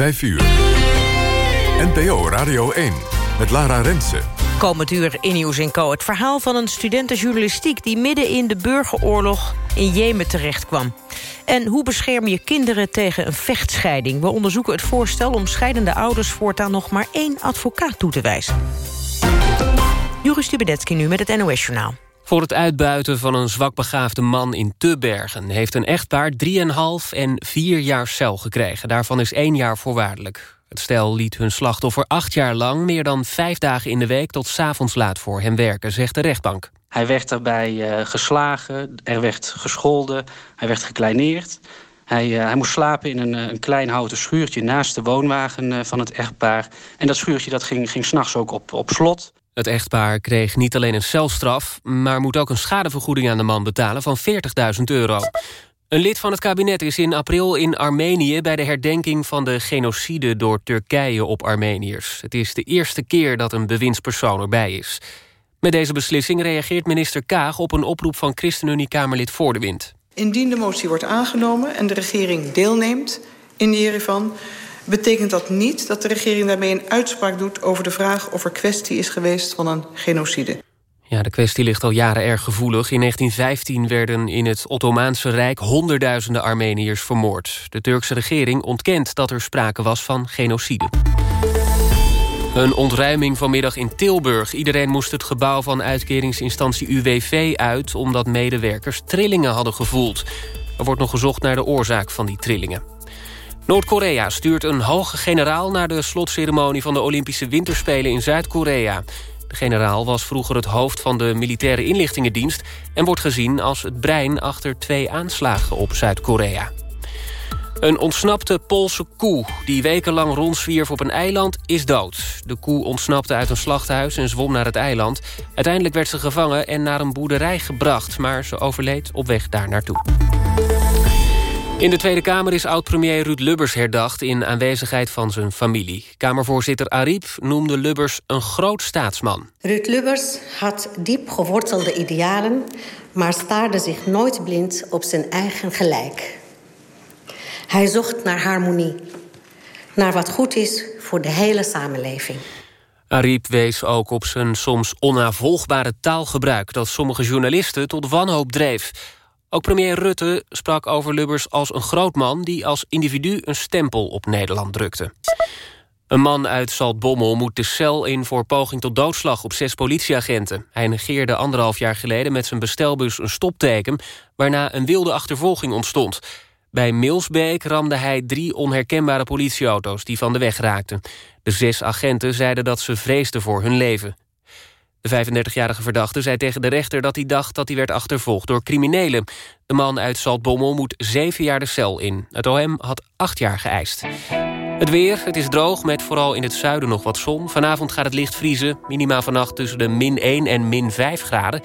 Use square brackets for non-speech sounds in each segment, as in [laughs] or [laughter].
5 uur. NPO Radio 1 met Lara Rensen. Komend uur in Nieuws in Co. Het verhaal van een studentenjournalistiek... die midden in de burgeroorlog in Jemen terechtkwam. En hoe bescherm je kinderen tegen een vechtscheiding? We onderzoeken het voorstel om scheidende ouders... voortaan nog maar één advocaat toe te wijzen. Joris Stubedetski nu met het NOS-journaal. Voor het uitbuiten van een zwakbegaafde man in Tubbergen... heeft een echtpaar 3,5 en 4 jaar cel gekregen. Daarvan is 1 jaar voorwaardelijk. Het stel liet hun slachtoffer acht jaar lang... meer dan vijf dagen in de week tot 's avonds laat voor hem werken, zegt de rechtbank. Hij werd daarbij uh, geslagen, er werd gescholden, hij werd gekleineerd. Hij, uh, hij moest slapen in een, een, klein houten schuurtje naast de woonwagen uh, van het echtpaar. En dat schuurtje dat ging, ging s'nachts ook op, op slot. Het echtpaar kreeg niet alleen een celstraf... maar moet ook een schadevergoeding aan de man betalen van 40.000 euro. Een lid van het kabinet is in april in Armenië... bij de herdenking van de genocide door Turkije op Armeniërs. Het is de eerste keer dat een bewindspersoon erbij is. Met deze beslissing reageert minister Kaag... op een oproep van ChristenUnie-Kamerlid Voor de Wind. Indien de motie wordt aangenomen en de regering deelneemt in Jerevan betekent dat niet dat de regering daarmee een uitspraak doet... over de vraag of er kwestie is geweest van een genocide. Ja, de kwestie ligt al jaren erg gevoelig. In 1915 werden in het Ottomaanse Rijk honderdduizenden Armeniërs vermoord. De Turkse regering ontkent dat er sprake was van genocide. Een ontruiming vanmiddag in Tilburg. Iedereen moest het gebouw van uitkeringsinstantie UWV uit... omdat medewerkers trillingen hadden gevoeld. Er wordt nog gezocht naar de oorzaak van die trillingen. Noord-Korea stuurt een hoge generaal... naar de slotceremonie van de Olympische Winterspelen in Zuid-Korea. De generaal was vroeger het hoofd van de militaire inlichtingendienst... en wordt gezien als het brein achter twee aanslagen op Zuid-Korea. Een ontsnapte Poolse koe die wekenlang rondzwierf op een eiland is dood. De koe ontsnapte uit een slachthuis en zwom naar het eiland. Uiteindelijk werd ze gevangen en naar een boerderij gebracht... maar ze overleed op weg daar naartoe. In de Tweede Kamer is oud-premier Ruud Lubbers herdacht... in aanwezigheid van zijn familie. Kamervoorzitter Ariep noemde Lubbers een groot staatsman. Ruud Lubbers had diep gewortelde idealen... maar staarde zich nooit blind op zijn eigen gelijk. Hij zocht naar harmonie. Naar wat goed is voor de hele samenleving. Ariep wees ook op zijn soms onnavolgbare taalgebruik... dat sommige journalisten tot wanhoop dreef... Ook premier Rutte sprak over Lubbers als een groot man... die als individu een stempel op Nederland drukte. Een man uit Zaltbommel moet de cel in voor poging tot doodslag... op zes politieagenten. Hij negeerde anderhalf jaar geleden met zijn bestelbus een stopteken... waarna een wilde achtervolging ontstond. Bij Milsbeek ramde hij drie onherkenbare politieauto's... die van de weg raakten. De zes agenten zeiden dat ze vreesden voor hun leven. De 35-jarige verdachte zei tegen de rechter dat hij dacht dat hij werd achtervolgd door criminelen. De man uit Zaltbommel moet zeven jaar de cel in. Het OM had acht jaar geëist. Het weer, het is droog met vooral in het zuiden nog wat zon. Vanavond gaat het licht vriezen, minima vannacht tussen de min 1 en min 5 graden.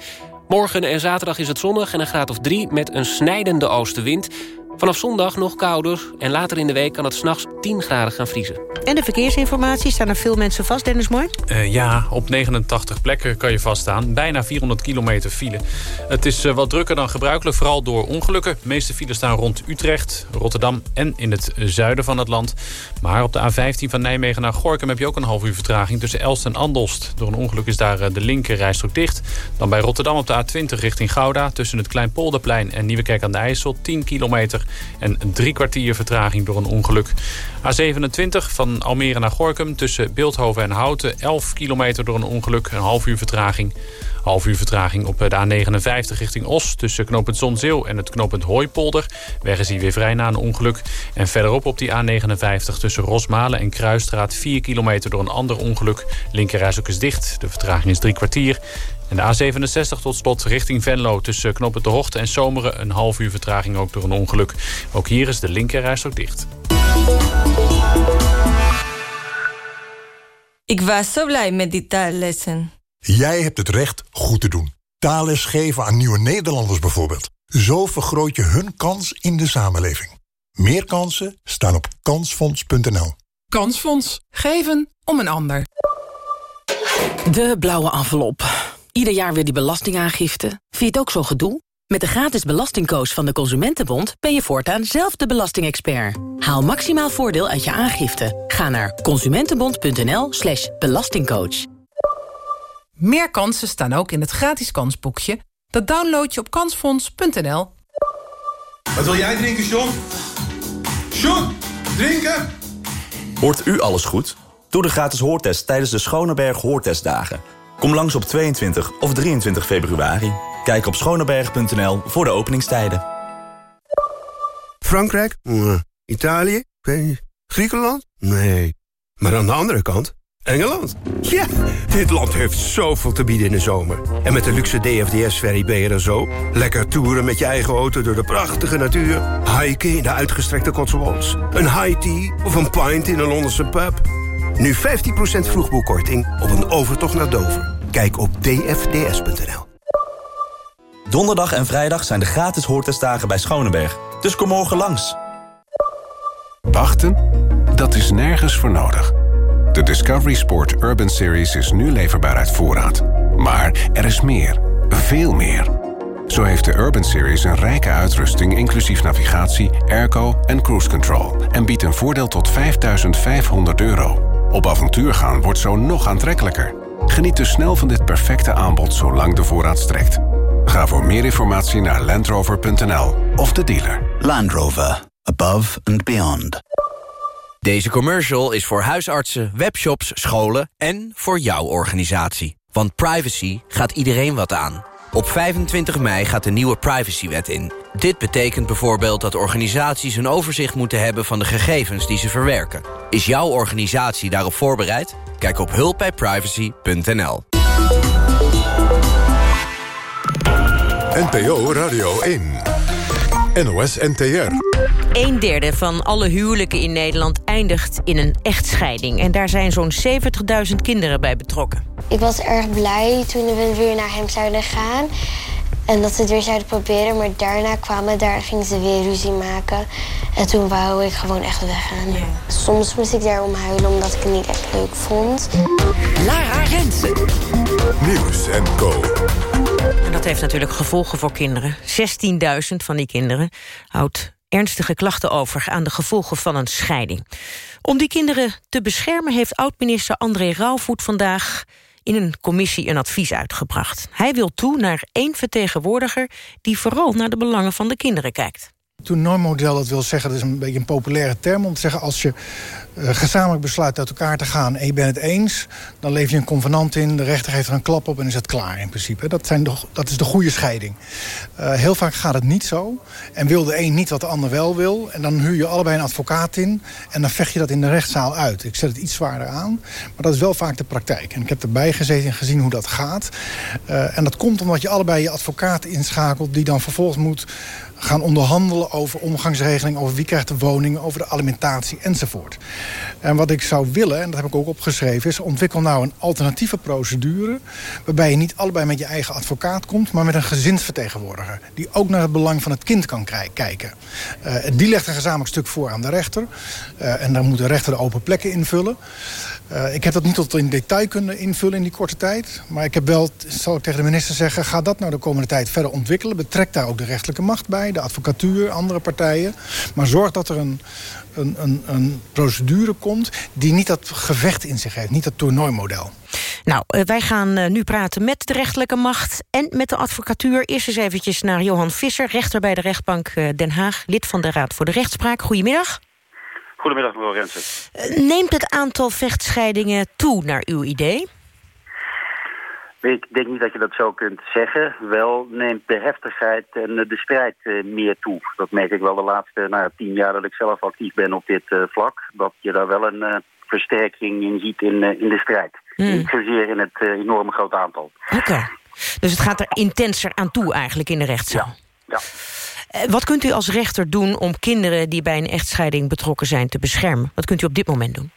Morgen en zaterdag is het zonnig en een graad of 3 met een snijdende oostenwind. Vanaf zondag nog kouder en later in de week kan het s'nachts 10 graden gaan vriezen. En de verkeersinformatie, staan er veel mensen vast, Dennis Mooi? Uh, ja, op 89 plekken kan je vaststaan. Bijna 400 kilometer file. Het is uh, wat drukker dan gebruikelijk, vooral door ongelukken. De meeste files staan rond Utrecht, Rotterdam en in het zuiden van het land. Maar op de A15 van Nijmegen naar Gorkum heb je ook een half uur vertraging... tussen Elst en Andelst. Door een ongeluk is daar uh, de linker rijstrook dicht. Dan bij Rotterdam op de A20 richting Gouda... tussen het Kleinpolderplein en Nieuwekerk aan de IJssel 10 kilometer... en drie kwartier vertraging door een ongeluk. A27 van Almere naar Gorkum tussen Beeldhoven en Houten... 11 kilometer door een ongeluk, een half uur vertraging. Half uur vertraging op de A59 richting Os... tussen knooppunt Zonzeel en het knooppunt Hooipolder. Weg is hier weer vrij na een ongeluk. En verderop op die A59 tussen Rosmalen en Kruisstraat... 4 kilometer door een ander ongeluk. Linkerreis ook is dicht. De vertraging is drie kwartier. En de A67 tot slot richting Venlo tussen Knoppen de Hoogte en Zomeren... een half uur vertraging ook door een ongeluk. Ook hier is de linkerreis ook dicht. Ik was zo blij met die taallessen. Jij hebt het recht goed te doen. Taalles geven aan nieuwe Nederlanders bijvoorbeeld. Zo vergroot je hun kans in de samenleving. Meer kansen staan op kansfonds.nl. Kansfonds. Geven om een ander. De blauwe envelop. Ieder jaar weer die belastingaangifte. Vind je het ook zo gedoe? Met de gratis belastingcoach van de Consumentenbond ben je voortaan zelf de belastingexpert. Haal maximaal voordeel uit je aangifte. Ga naar consumentenbond.nl slash belastingcoach. Meer kansen staan ook in het gratis kansboekje. Dat download je op kansfonds.nl. Wat wil jij drinken, John? John, drinken? Hoort u alles goed? Doe de gratis hoortest tijdens de Schoneberg Hoortestdagen. Kom langs op 22 of 23 februari. Kijk op schoneberg.nl voor de openingstijden. Frankrijk? Nee. Italië? Griekenland? Nee. Maar aan de andere kant, Engeland. Ja, dit land heeft zoveel te bieden in de zomer. En met de luxe DFDS-ferry ben je er zo. Lekker toeren met je eigen auto door de prachtige natuur. Hiken in de uitgestrekte Cotswolds. Een high tea of een pint in een Londense pub. Nu 15% vroegboekkorting op een overtocht naar Dover. Kijk op dfds.nl. Donderdag en vrijdag zijn de gratis hoortestdagen bij Schoneberg. Dus kom morgen langs. Wachten? Dat is nergens voor nodig. De Discovery Sport Urban Series is nu leverbaar uit voorraad. Maar er is meer. Veel meer. Zo heeft de Urban Series een rijke uitrusting... inclusief navigatie, airco en cruise control... en biedt een voordeel tot 5500 euro. Op avontuur gaan wordt zo nog aantrekkelijker. Geniet dus snel van dit perfecte aanbod zolang de voorraad strekt. Ga voor meer informatie naar landrover.nl of de dealer. Land Rover. Above and beyond. Deze commercial is voor huisartsen, webshops, scholen en voor jouw organisatie. Want privacy gaat iedereen wat aan. Op 25 mei gaat de nieuwe privacywet in. Dit betekent bijvoorbeeld dat organisaties een overzicht moeten hebben van de gegevens die ze verwerken. Is jouw organisatie daarop voorbereid? Kijk op hulpbijprivacy.nl. NPO Radio 1. NOS NTR. Een derde van alle huwelijken in Nederland eindigt in een echtscheiding. En daar zijn zo'n 70.000 kinderen bij betrokken. Ik was erg blij toen we weer naar hem zouden gaan. En dat ze het weer zouden proberen. Maar daarna kwamen daar, gingen ze weer ruzie maken. En toen wou ik gewoon echt weggaan. Soms moest ik daarom huilen omdat ik het niet echt leuk vond. Lara Rensen. Nieuws en Co. En dat heeft natuurlijk gevolgen voor kinderen. 16.000 van die kinderen houdt ernstige klachten over... aan de gevolgen van een scheiding. Om die kinderen te beschermen heeft oud-minister André Rauwvoet vandaag in een commissie een advies uitgebracht. Hij wil toe naar één vertegenwoordiger... die vooral naar de belangen van de kinderen kijkt. Toernooimodel, dat wil zeggen, dat is een beetje een populaire term... om te zeggen, als je gezamenlijk besluit uit elkaar te gaan... en je bent het eens, dan leef je een convenant in... de rechter geeft er een klap op en is het klaar in principe. Dat, zijn de, dat is de goede scheiding. Uh, heel vaak gaat het niet zo. En wil de een niet wat de ander wel wil... en dan huur je allebei een advocaat in... en dan vecht je dat in de rechtszaal uit. Ik zet het iets zwaarder aan, maar dat is wel vaak de praktijk. En ik heb erbij gezeten en gezien hoe dat gaat. Uh, en dat komt omdat je allebei je advocaat inschakelt... die dan vervolgens moet gaan onderhandelen over omgangsregeling... over wie krijgt de woning, over de alimentatie enzovoort. En wat ik zou willen, en dat heb ik ook opgeschreven... is ontwikkel nou een alternatieve procedure... waarbij je niet allebei met je eigen advocaat komt... maar met een gezinsvertegenwoordiger... die ook naar het belang van het kind kan kijken. Uh, die legt een gezamenlijk stuk voor aan de rechter. Uh, en dan moet de rechter de open plekken invullen. Uh, ik heb dat niet tot in detail kunnen invullen in die korte tijd. Maar ik heb wel, zal ik tegen de minister zeggen... ga dat nou de komende tijd verder ontwikkelen. Betrek daar ook de rechterlijke macht bij, de advocatuur, andere partijen. Maar zorg dat er een, een, een, een procedure komt die niet dat gevecht in zich heeft. Niet dat toernooimodel. Nou, uh, wij gaan uh, nu praten met de rechterlijke macht en met de advocatuur. Eerst eens eventjes naar Johan Visser, rechter bij de rechtbank Den Haag... lid van de Raad voor de Rechtspraak. Goedemiddag. Goedemiddag, mevrouw Rensen. Neemt het aantal vechtscheidingen toe naar uw idee? Ik denk niet dat je dat zo kunt zeggen. Wel neemt de heftigheid en de strijd uh, meer toe. Dat merk ik wel de laatste nou, tien jaar dat ik zelf actief ben op dit uh, vlak. Dat je daar wel een uh, versterking in ziet in, in de strijd. Hmm. Niet zozeer in het enorme grote aantal. Oké. Okay. Dus het gaat er intenser aan toe eigenlijk in de rechtszaal? Ja. ja. Wat kunt u als rechter doen om kinderen die bij een echtscheiding betrokken zijn te beschermen? Wat kunt u op dit moment doen?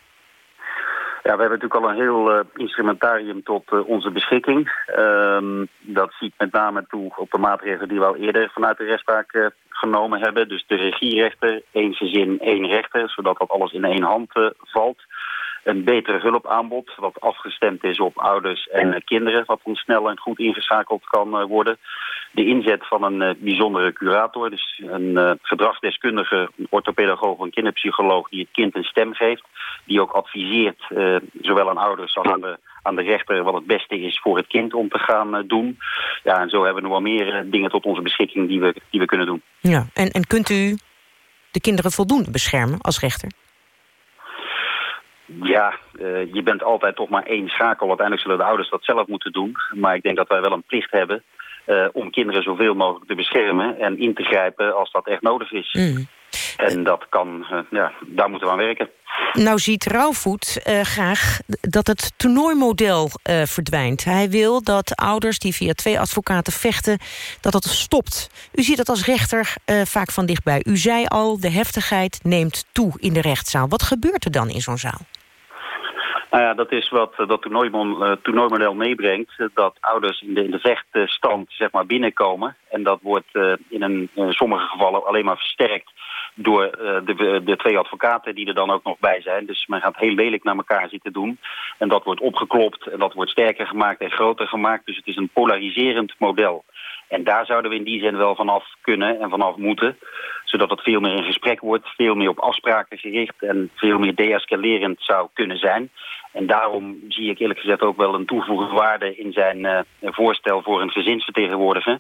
Ja, we hebben natuurlijk al een heel uh, instrumentarium tot uh, onze beschikking. Um, dat ziet met name toe op de maatregelen die we al eerder vanuit de rechtspraak genomen hebben. Dus de regierechter, één gezin, één rechter, zodat dat alles in één hand valt. Een betere hulpaanbod... wat afgestemd is op ouders en eh, kinderen... wat dan snel en goed ingeschakeld kan eh, worden. De inzet van een eh, bijzondere curator, dus een gedragsdeskundige... orthopedagoog, een kinderpsycholoog die het kind een stem geeft... die ook adviseert, zowel aan ouders als aan de aan de rechter wat het beste is voor het kind om te gaan doen. Ja, en zo hebben we nog wel meer dingen tot onze beschikking die we, die we kunnen doen. Ja, en, en kunt u de kinderen voldoende beschermen als rechter? Ja, uh, je bent altijd toch maar één schakel. Uiteindelijk zullen de ouders dat zelf moeten doen. Maar ik denk dat wij wel een plicht hebben... Uh, om kinderen zoveel mogelijk te beschermen en in te grijpen als dat echt nodig is. Mm. En dat kan, uh, ja, daar moeten we aan werken. Nou ziet Rauwvoet uh, graag dat het toernooimodel uh, verdwijnt. Hij wil dat ouders die via twee advocaten vechten, dat dat stopt. U ziet dat als rechter vaak van dichtbij. U zei al, de heftigheid neemt toe in de rechtszaal. Wat gebeurt er dan in zo'n zaal? Nou ja, dat is wat dat toernooimodel meebrengt. Dat ouders in de, in de zeg maar, binnenkomen. En dat wordt in, een, sommige gevallen alleen maar versterkt door de, de, twee advocaten die er dan ook nog bij zijn. Dus men gaat heel lelijk naar elkaar zitten doen. En dat wordt opgeklopt en dat wordt sterker gemaakt en groter gemaakt. Dus het is een polariserend model. En daar zouden we in die zin wel vanaf kunnen en vanaf moeten. Zodat het veel meer in gesprek wordt, veel meer op afspraken gericht... en veel meer deescalerend zou kunnen zijn. En daarom zie ik eerlijk gezegd ook wel een toegevoegde waarde in zijn uh, voorstel voor een gezinsvertegenwoordiger.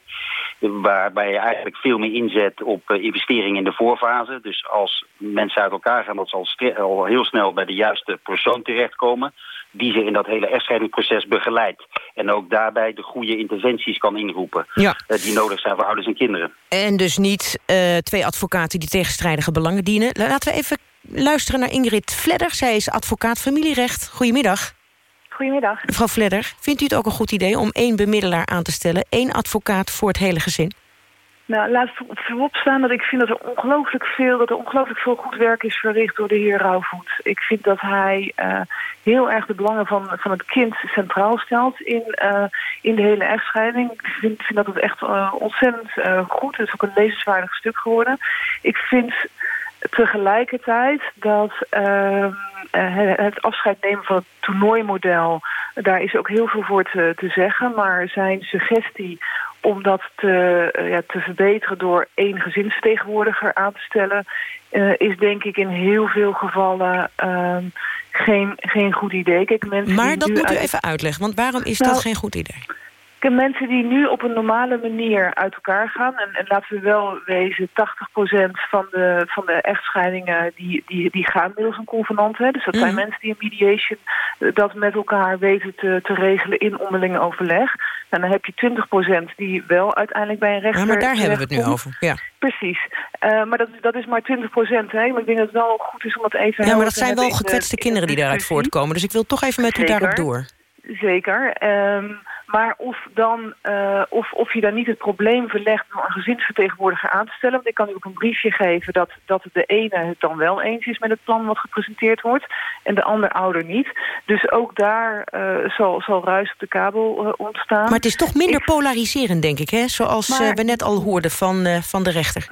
Waarbij je eigenlijk veel meer inzet op uh, investering in de voorfase. Dus als mensen uit elkaar gaan, dat ze al, al heel snel bij de juiste persoon terechtkomen die ze in dat hele echtscheidingsproces begeleidt. En ook daarbij de goede interventies kan inroepen. Ja. Uh, die nodig zijn voor ouders en kinderen. En dus niet uh, twee advocaten die tegenstrijdige belangen dienen. Laten we even luisteren naar Ingrid Vledder. Zij is advocaat familierecht. Goedemiddag. Goedemiddag. Mevrouw Vledder, vindt u het ook een goed idee om één bemiddelaar aan te stellen? één advocaat voor het hele gezin? Nou, laat voorop staan dat ik vind dat er ongelooflijk veel, dat er ongelooflijk veel goed werk is verricht door de heer Rauwvoet. Ik vind dat hij uh, heel erg de belangen van, van het kind centraal stelt in, uh, in de hele echtscheiding. Ik vind, vind dat het echt uh, ontzettend goed. Het is ook een lezenswaardig stuk geworden. Ik vind tegelijkertijd dat ehm, het afscheid nemen van het toernooimodel, daar is ook heel veel voor te, te zeggen. Maar zijn suggestie om dat te, uh, ja, te verbeteren door één gezinsvertegenwoordiger aan te stellen... Uh, is denk ik in heel veel gevallen uh, geen, geen goed idee. Kijk, mensen maar dat moet u even uitleggen, want waarom is nou, dat geen goed idee? Kijk, mensen die nu op een normale manier uit elkaar gaan... en, en laten we wel wezen, 80% van de, van de echtscheidingen... die, die, die gaan middels een convenant. Hè? Dus dat mm. zijn mensen die in mediation dat met elkaar weten te, te regelen in onderling overleg. En dan heb je 20% die wel uiteindelijk bij een rechter... Ja, maar daar hebben we het nu over, ja. Precies. Uh, maar dat, dat is maar 20 procent. Hè? Maar ik denk dat het wel goed is om dat even... Ja, maar dat zijn wel gekwetste kinderen die daaruit voortkomen. Dus ik wil toch even met u daarop door. Zeker. Um, maar of, dan, uh, of, of je dan niet het probleem verlegt door een gezinsvertegenwoordiger aan te stellen. Want ik kan u ook een briefje geven dat, dat de ene het dan wel eens is met het plan wat gepresenteerd wordt. En de ander ouder niet. Dus ook daar uh, zal, zal ruis op de kabel uh, ontstaan. Maar het is toch minder ik... polariserend, denk ik, hè? Zoals maar... we net al hoorden van, van de rechter.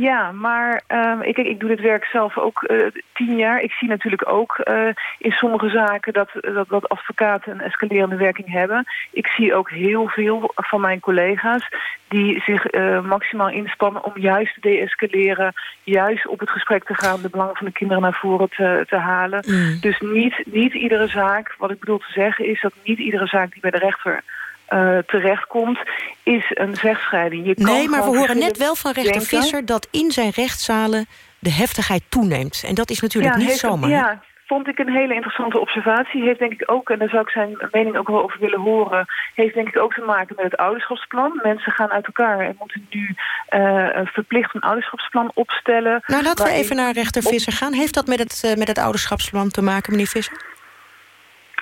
Ja, maar um, ik, ik doe dit werk zelf ook uh, tien jaar. Ik zie natuurlijk ook uh, in sommige zaken dat, dat, dat advocaten een escalerende werking hebben. Ik zie ook heel veel van mijn collega's die zich uh, maximaal inspannen om juist te deescaleren, juist op het gesprek te gaan, de belangen van de kinderen naar voren te, te halen. Mm. Dus niet, niet iedere zaak, wat ik bedoel te zeggen, is dat niet iedere zaak die bij de rechter uh, terechtkomt, is een vechtscheiding. Je nee, maar we horen net wel van rechter denken. Visser... dat in zijn rechtszalen de heftigheid toeneemt. En dat is natuurlijk ja, niet zomaar. Ja, vond ik een hele interessante observatie. Heeft denk ik ook, en daar zou ik zijn mening ook wel over willen horen... heeft denk ik ook te maken met het ouderschapsplan. Mensen gaan uit elkaar en moeten nu uh, verplicht een ouderschapsplan opstellen. Nou, laten we even naar rechter Visser gaan. Heeft dat met het, uh, met het ouderschapsplan te maken, meneer Visser?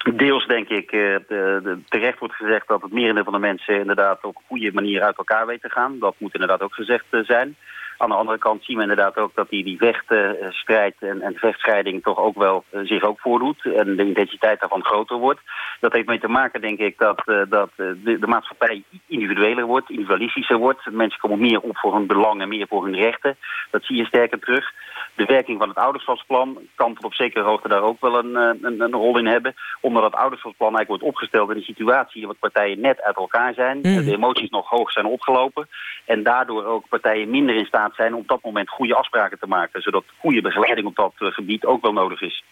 Deels denk ik, uh, de, terecht wordt gezegd dat het merendeel van de mensen inderdaad op een goede manier uit elkaar weten te gaan. Dat moet inderdaad ook gezegd uh, zijn. Aan de andere kant zien we inderdaad ook dat die, die vechtstrijd en, en vechtscheiding toch ook wel uh, zich ook voordoet. En de intensiteit daarvan groter wordt. Dat heeft mee te maken, denk ik, dat, dat de, de, maatschappij individueler wordt, individualistischer wordt. Mensen komen meer op voor hun belangen, meer voor hun rechten. Dat zie je sterker terug. De werking van het ouderschapsplan kan tot op zekere hoogte daar ook wel een, een, een rol in hebben. Omdat het ouderschapsplan eigenlijk wordt opgesteld in een situatie waar partijen net uit elkaar zijn. Mm. De emoties nog hoog zijn opgelopen. En daardoor ook partijen minder in staat zijn om op dat moment goede afspraken te maken. Zodat goede begeleiding op dat uh, gebied ook wel nodig is.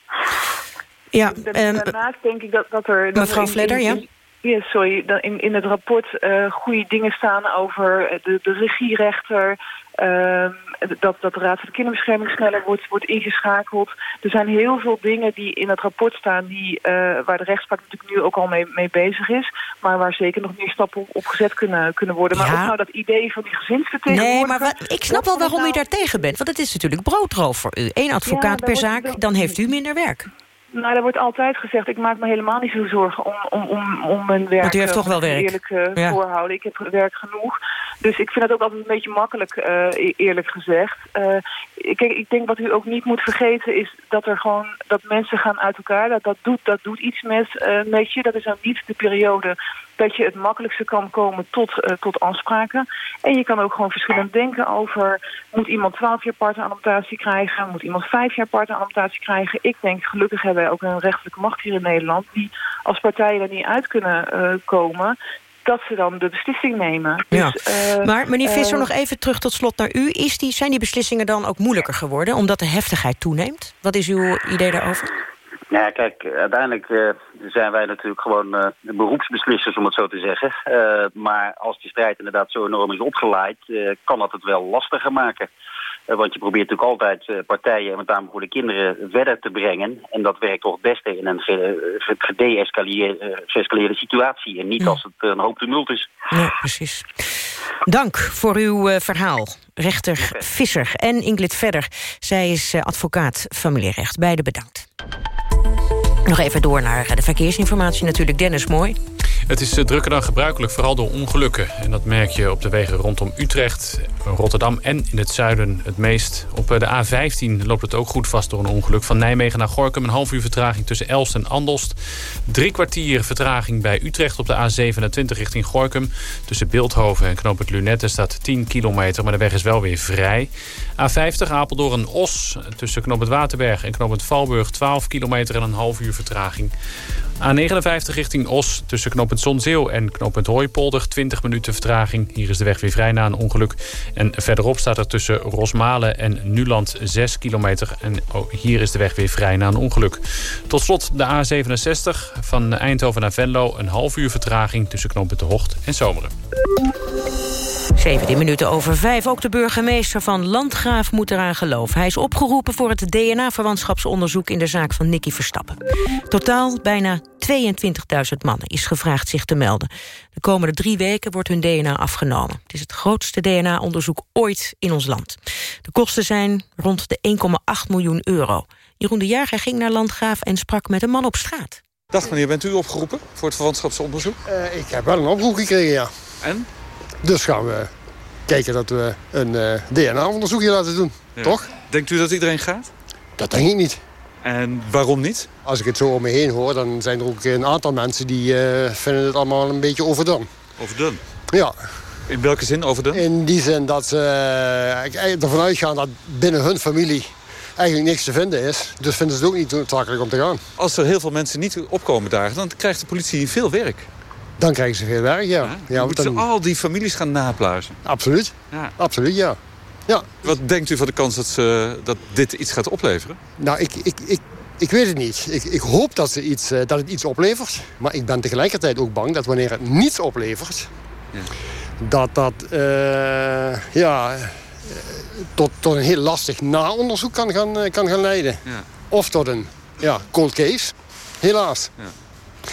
Ja, um, Daarnaast denk ik dat, dat er... Dat mevrouw Vledder, ja? Ja, sorry. In, in het rapport uh, goede dingen staan over de, de regierechter... Uh, dat, dat de Raad voor de Kinderbescherming sneller wordt, wordt ingeschakeld. Er zijn heel veel dingen die in het rapport staan... Die, uh, waar de rechtspraak natuurlijk nu ook al mee, mee bezig is... maar waar zeker nog meer stappen op, gezet kunnen, kunnen worden. Maar Ja. ook nou dat idee van die gezinsvertegenwoordiger... Nee, maar wat, ik snap wel waarom u daar tegen bent. Want het is natuurlijk broodroof voor u. Eén advocaat Ja, per zaak, dan heeft u minder werk. Nou, er wordt altijd gezegd, ik maak me helemaal niet zo zorgen om, om, om, om mijn werk. Want u heeft eh, toch wel ik werk? Eerlijk eh, Ja. voorhouden. Ik heb werk genoeg. Dus ik vind het ook altijd een beetje makkelijk, eh, e- eerlijk gezegd. Eh, kijk, ik denk wat u ook niet moet vergeten is dat er gewoon dat mensen gaan uit elkaar. Dat, dat, doet, dat doet iets met, eh, met je. Dat is dan niet de periode dat je het makkelijkste kan komen tot, eh, tot afspraken. En je kan ook gewoon verschillend denken over... moet iemand 12 jaar partneradaptatie krijgen? Moet iemand 5 jaar partneradaptatie krijgen? Ik denk, gelukkig hebben wij ook een rechtelijke macht hier in Nederland... die als partijen er niet uit kunnen eh, komen... dat ze dan de beslissing nemen. Ja. Dus, eh, maar meneer Visser, nog even terug tot slot naar u. Is die, zijn die beslissingen dan ook moeilijker geworden... omdat de heftigheid toeneemt? Wat is uw idee daarover? Nou ja, kijk, uiteindelijk eh, zijn wij natuurlijk gewoon de beroepsbeslissers, om het zo te zeggen. Eh, maar als die strijd inderdaad zo enorm is opgeleid, kan dat het wel lastiger maken. Want je probeert natuurlijk altijd partijen, en met name voor de kinderen, verder te brengen. En dat werkt toch het beste in een ge- ge- gedeescaleerde geëscaleerde situatie. En niet als het een hoop tumult is. Ja, precies. Dank voor uw verhaal. Rechter Visser en Ingrid Verder. Zij is advocaat familierecht. Beide bedankt. Nog even door naar eh, de verkeersinformatie natuurlijk. Dennis, mooi. Het is eh, drukker dan gebruikelijk, vooral door ongelukken. En dat merk je op de wegen rondom Utrecht, Rotterdam en in het zuiden het meest. Op eh, de A15 loopt het ook goed vast door een ongeluk. Van Nijmegen naar Gorkum een half uur vertraging tussen Elst en Andelst. Drie kwartier vertraging bij Utrecht op de A27 richting Gorkum. Tussen Beeldhoven en Knoop het Lunette staat 10 kilometer, maar de weg is wel weer vrij. A50 Apeldoorn-Os tussen Knoop Waterberg en Knoop Valburg 12 kilometer en een half uur vertraging. A59 richting Os tussen knooppunt Zonzeel en knooppunt Hooipolder 20 minuten vertraging. Hier is de weg weer vrij na een ongeluk. En verderop staat er tussen Rosmalen en Nuland 6 kilometer. En ook hier is de weg weer vrij na een ongeluk. Tot slot de A67 van Eindhoven naar Venlo. Een half uur vertraging tussen knooppunt De Hocht en Zomeren. 17 minuten over vijf. Ook de burgemeester van Landgraaf moet eraan geloven. Hij is opgeroepen voor het DNA-verwantschapsonderzoek... in de zaak van Nicky Verstappen. Totaal bijna 22.000 mannen is gevraagd zich te melden. De komende drie weken wordt hun DNA afgenomen. Het is het grootste DNA-onderzoek ooit in ons land. De kosten zijn rond de 1,8 miljoen euro. Jeroen de Jager ging naar Landgraaf en sprak met een man op straat. Dag meneer, bent u opgeroepen voor het verwantschapsonderzoek? Eh, ik heb wel een oproep gekregen, ja. En? Dus gaan we kijken dat we een eh, DNA-onderzoekje laten doen. Ja. Toch? Denkt u dat iedereen gaat? Dat denk ik niet. En waarom niet? Als ik het zo om me heen hoor, dan zijn er ook een aantal mensen... die eh, vinden het allemaal een beetje overdone. Overdone. Ja. In welke zin overdone? In die zin dat ze uh, ervan uitgaan dat binnen hun familie eigenlijk niks te vinden is. Dus vinden ze het ook niet noodzakelijk om te gaan. Als er heel veel mensen niet opkomen dagen, dan krijgt de politie veel werk. Dan krijgen ze veel werk, ja. Ja, moeten dan... ze al die families gaan napluizen. Absoluut. Ja. Absoluut, ja. ja. Wat denkt u van de kans dat, ze, dat dit iets gaat opleveren? Nou, ik, ik, ik, ik weet het niet. Ik, ik hoop dat, ze iets, uh, dat het iets oplevert. Maar ik ben tegelijkertijd ook bang dat wanneer het niets oplevert... Ja. dat dat uh, ja, tot, tot een heel lastig na-onderzoek kan gaan, kan gaan leiden. Ja. Of tot een ja, cold case, helaas. Ja.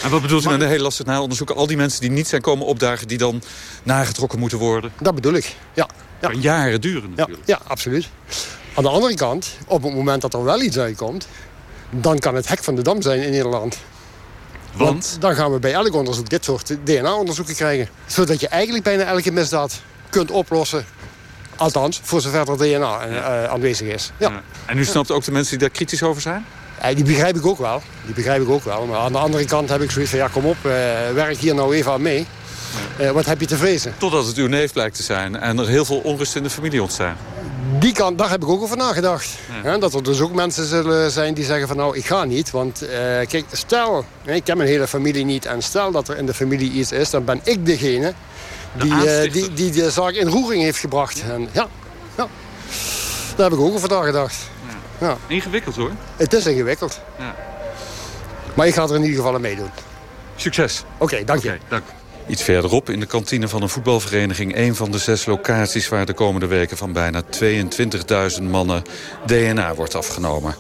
En wat bedoelt u met een heel lastig na-onderzoeken? Al die mensen die niet zijn komen opdagen... die dan nagetrokken moeten worden? Dat bedoel ik, ja. ja. Kan jaren duren natuurlijk. Ja, ja, absoluut. Aan de andere kant, op het moment dat er wel iets uitkomt... dan kan het hek van de dam zijn in Nederland. Want? Want dan gaan we bij elk onderzoek dit soort DNA-onderzoeken krijgen. Zodat je eigenlijk bijna elke misdaad kunt oplossen Althans, voor zover er DNA uh, aanwezig is. Ja. En u snapt ook de mensen die daar kritisch over zijn? Ja, die begrijp ik ook wel. Die begrijp ik ook wel. Maar aan de andere kant heb ik zoiets van... ja, kom op, uh, werk hier nou even aan mee. Uh, wat heb je te vrezen? Totdat het uw neef blijkt te zijn en er heel veel onrust in de familie ontstaan. Die kant, daar heb ik ook over nagedacht. Ja. dat er dus ook mensen zullen zijn die zeggen van nou, ik ga niet. Want kijk, stel, ik ken mijn hele familie niet. En stel dat er in de familie iets is, dan ben ik degene die, die, die de zaak in roering heeft gebracht. En, ja, ja, daar heb ik ook over nagedacht. Ja. Ingewikkeld hoor. Het is ingewikkeld. Ja. Maar ik ga er in ieder geval aan meedoen. Succes. Oké, dank je. dank. Iets verderop in de kantine van een voetbalvereniging... een van de zes locaties waar de komende weken van bijna 22.000 mannen DNA wordt afgenomen.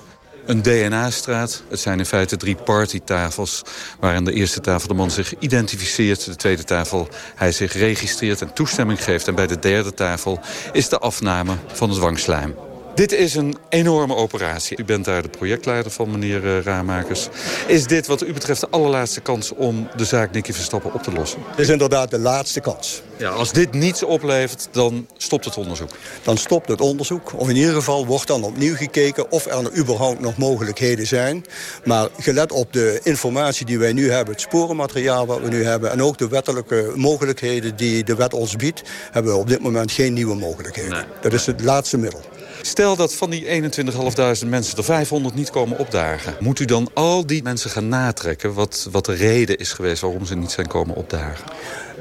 Een DNA-straat. Het zijn in feite drie partytafels... waar aan de eerste tafel de man zich identificeert. De tweede tafel hij zich registreert en toestemming geeft. En bij de derde tafel is de afname van het wangslijm. Dit is een enorme operatie. U bent daar de projectleider van, meneer uh, Raamakers. Is dit wat u betreft de allerlaatste kans om de zaak Nicky Verstappen op te lossen? Het is inderdaad de laatste kans. Ja, als dit niets oplevert, dan stopt het onderzoek? Dan stopt het onderzoek. Of in ieder geval wordt dan opnieuw gekeken of er überhaupt nog mogelijkheden zijn. Maar gelet op de informatie die wij nu hebben, het sporenmateriaal wat we nu hebben... en ook de wettelijke mogelijkheden die de wet ons biedt... hebben we op dit moment geen nieuwe mogelijkheden. Dat is het laatste middel. Stel dat van die 21.500 mensen er 500 niet komen opdagen. Moet u dan al die mensen gaan natrekken wat, wat de reden is geweest waarom ze niet zijn komen opdagen?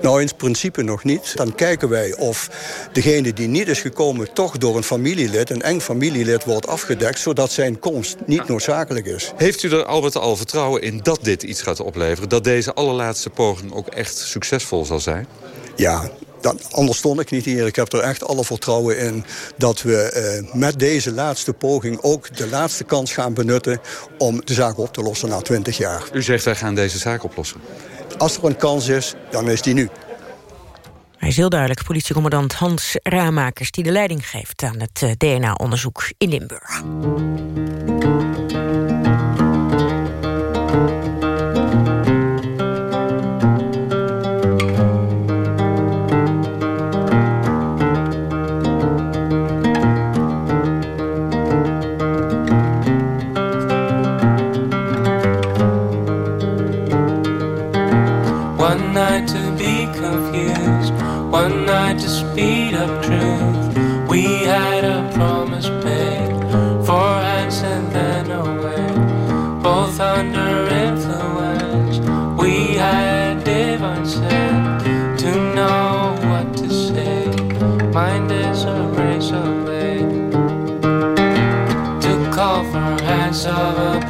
Nou, in principe nog niet. Dan kijken wij of degene die niet is gekomen... toch door een familielid, een eng familielid, wordt afgedekt... zodat zijn komst niet noodzakelijk is. Heeft u er al met al vertrouwen in dat dit iets gaat opleveren? Dat deze allerlaatste poging ook echt succesvol zal zijn? Ja, dat, anders stond ik niet hier. Ik heb er echt alle vertrouwen in dat we eh, met deze laatste poging... ook de laatste kans gaan benutten om de zaak op te lossen na 20 jaar. U zegt wij gaan deze zaak oplossen? Als er een kans is, dan is die nu. Hij is heel duidelijk, politiecommandant Hans Raamakers... die de leiding geeft aan het eh, DNA-onderzoek in Limburg.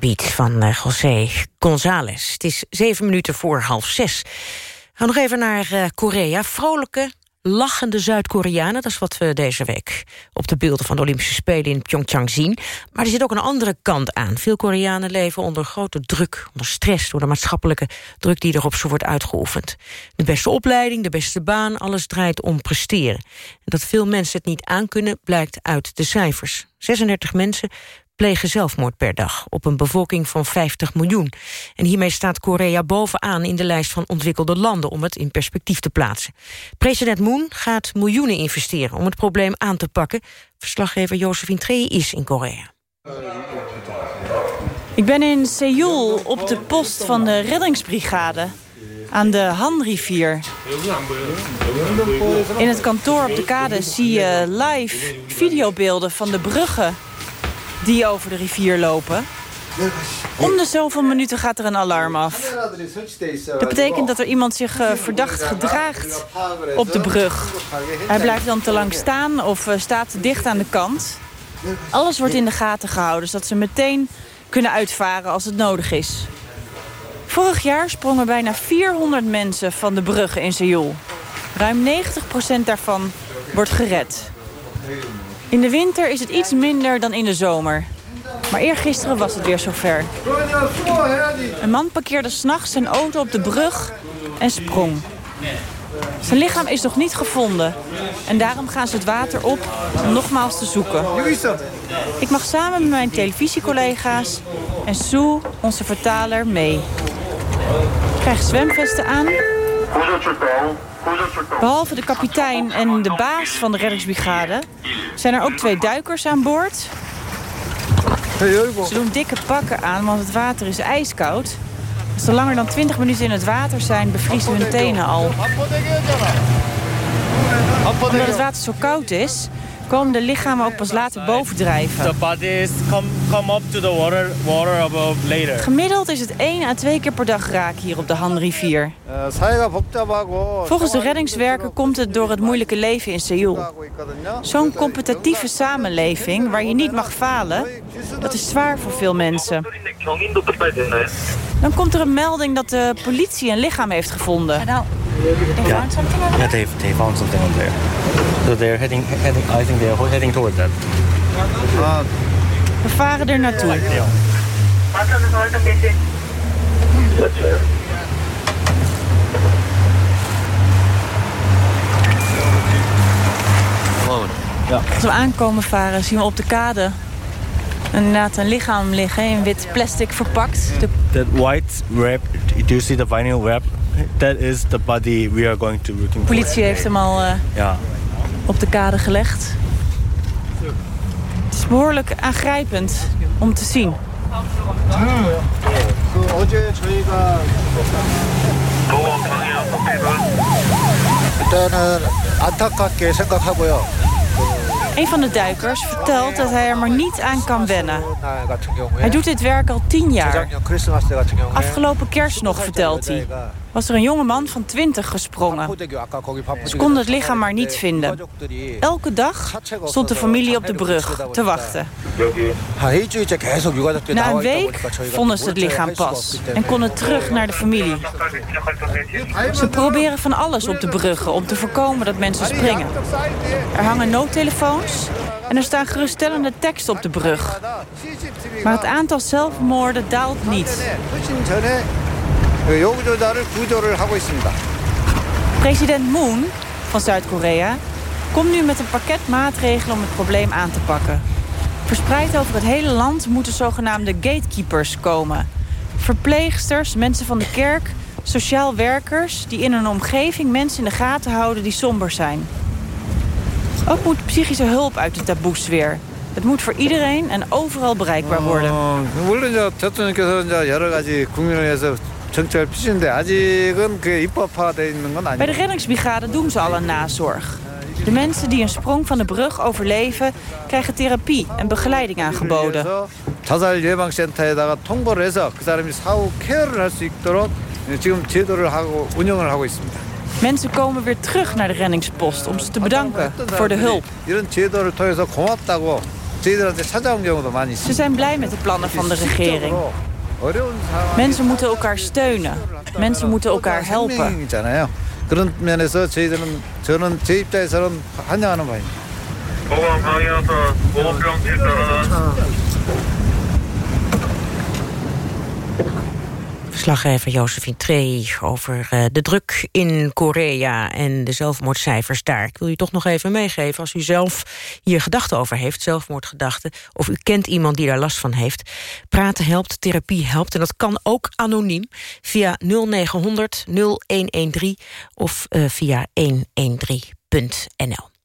Van uh, José González. Het is zeven minuten voor half zes. Ga nog even naar uh, Korea. Vrolijke, lachende Zuid-Koreanen. Dat is wat we deze week op de beelden van de Olympische Spelen in Pyeongchang zien. Maar er zit ook een andere kant aan. Veel Koreanen leven onder grote druk, onder stress... door de maatschappelijke druk die erop zo wordt uitgeoefend. De beste opleiding, de beste baan, alles draait om presteren. En dat veel mensen het niet aankunnen, blijkt uit de cijfers. 36 mensen plegen zelfmoord per dag... op een bevolking van 50 miljoen. En hiermee staat Korea bovenaan in de lijst van ontwikkelde landen... om het in perspectief te plaatsen. President Moon gaat miljoenen investeren om het probleem aan te pakken. Verslaggever Josephine Tree is in Korea. Ik ben in Seoul op de post van de reddingsbrigade aan de Han-rivier. In het kantoor op de kade zie je live videobeelden van de bruggen die over de rivier lopen. Om de zoveel minuten gaat er een alarm af. Dat betekent dat er iemand zich uh, verdacht gedraagt op de brug. Hij blijft dan te lang staan of uh, staat dicht aan de kant. Alles wordt in de gaten gehouden, zodat ze meteen kunnen uitvaren als het nodig is. Vorig jaar sprongen bijna 400 mensen van de bruggen in Seoul. Ruim 90% daarvan wordt gered. In de winter is het iets minder dan in de zomer. Maar eergisteren was het weer zover. Een man parkeerde s'nachts zijn auto op de brug en sprong. Zijn lichaam is nog niet gevonden. En daarom gaan ze het water op om nogmaals te zoeken. Ik mag samen met mijn televisiecollega's en Sue, onze vertaler, mee. Ik krijg zwemvesten aan. Behalve de kapitein en de baas van de reddingsbrigade... zijn er ook twee duikers aan boord. Ze doen dikke pakken aan, want het water is ijskoud. Als ze langer dan 20 minuten in het water zijn, bevriezen hun tenen al. Omdat het water zo koud is, komen de lichamen ook pas later bovendrijven. The bodies come, come up to the water, water above later. Gemiddeld is het 1 à 2 keer per dag raak hier op de Hanrivier. Volgens de reddingswerker komt het door het moeilijke leven in Seoul. Zo'n competitieve samenleving waar je niet mag falen, dat is zwaar voor veel mensen. Dan komt er een melding dat de politie een lichaam heeft gevonden. Yeah, yeah they, they found something on there. So they're heading, heading I think they're heading toward that. We varen er naartoe. Ja. Als we aankomen varen zien we op de kade inderdaad een lichaam liggen in wit plastic verpakt. De That white wrap, do you see the vinyl wrap? That is the body we are going to looking for. politie heeft hem al eh, Ja op de kade gelegd. Het is behoorlijk aangrijpend om te zien. Een van de duikers vertelt dat hij er maar niet aan kan wennen. Hij doet dit werk al tien jaar. Afgelopen kerst nog, vertelt hij was er een jonge man van 20 gesprongen. Ze konden het lichaam maar niet vinden. Elke dag stond de familie op de brug te wachten. Na een week vonden ze het lichaam pas en konden terug naar de familie. Ze proberen van alles op de bruggen om te voorkomen dat mensen springen. Er hangen noodtelefoons en er staan geruststellende teksten op de brug. Maar het aantal zelfmoorden daalt niet. 훨씬 전에 그 요구조자를 구조를 하고 있습니다. President Moon van Zuid-Korea komt nu met een pakket maatregelen om het probleem aan te pakken. Verspreid over het hele land moeten zogenaamde gatekeepers komen. Verpleegsters, mensen van de kerk, sociaal werkers... die in hun omgeving mensen in de gaten houden die somber zijn. Ook moet psychische hulp uit de taboesfeer. Het moet voor iedereen en overal bereikbaar worden. 어, bij de reddingsbrigade doen ze al een nazorg. De mensen die een sprong van de brug overleven... krijgen therapie en begeleiding aangeboden. Mensen komen weer terug naar de reddingspost om ze te bedanken voor de hulp. Ze zijn blij met de plannen van de regering. Mensen moeten elkaar steunen. Mensen moeten elkaar helpen. 그런 면에서 저희들은 저는 제 입장에서는 환영하는 바입니다. 보건 방역에서 보건병 질서는 Verslaggever Josephine Tree over eh, de druk in Korea en de zelfmoordcijfers daar. Ik wil u toch nog even meegeven als u zelf hier gedachten over heeft, zelfmoordgedachten, of u kent iemand die daar last van heeft. Praten helpt, therapie helpt en dat kan ook anoniem via 0900 0113 of eh, via 113.nl.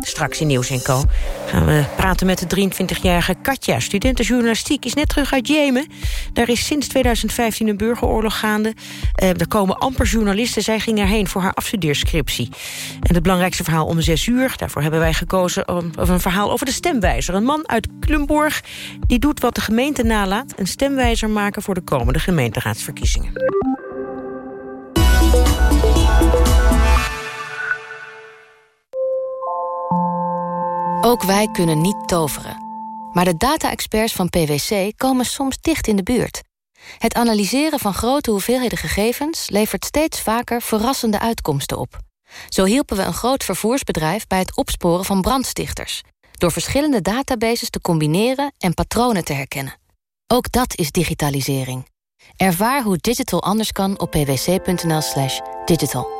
Straks in Nieuws en Co. gaan we praten met de 23-jarige Katja. Studentenjournalistiek is net terug uit Jemen. Daar is sinds 2015 een burgeroorlog gaande. Uh, er komen amper journalisten. Zij ging erheen voor haar afstudeerscriptie. En het belangrijkste verhaal om zes uur. Daarvoor hebben wij gekozen over een verhaal over de stemwijzer. Een man uit Klumborg die doet wat de gemeente nalaat. Een stemwijzer maken voor de komende gemeenteraadsverkiezingen. Ook wij kunnen niet toveren. Maar de data-experts van PwC komen soms dicht in de buurt. Het analyseren van grote hoeveelheden gegevens... levert steeds vaker verrassende uitkomsten op. Zo hielpen we een groot vervoersbedrijf bij het opsporen van brandstichters... door verschillende databases te combineren en patronen te herkennen. Ook dat is digitalisering. Ervaar hoe digital anders kan op pwc.nl slash digital.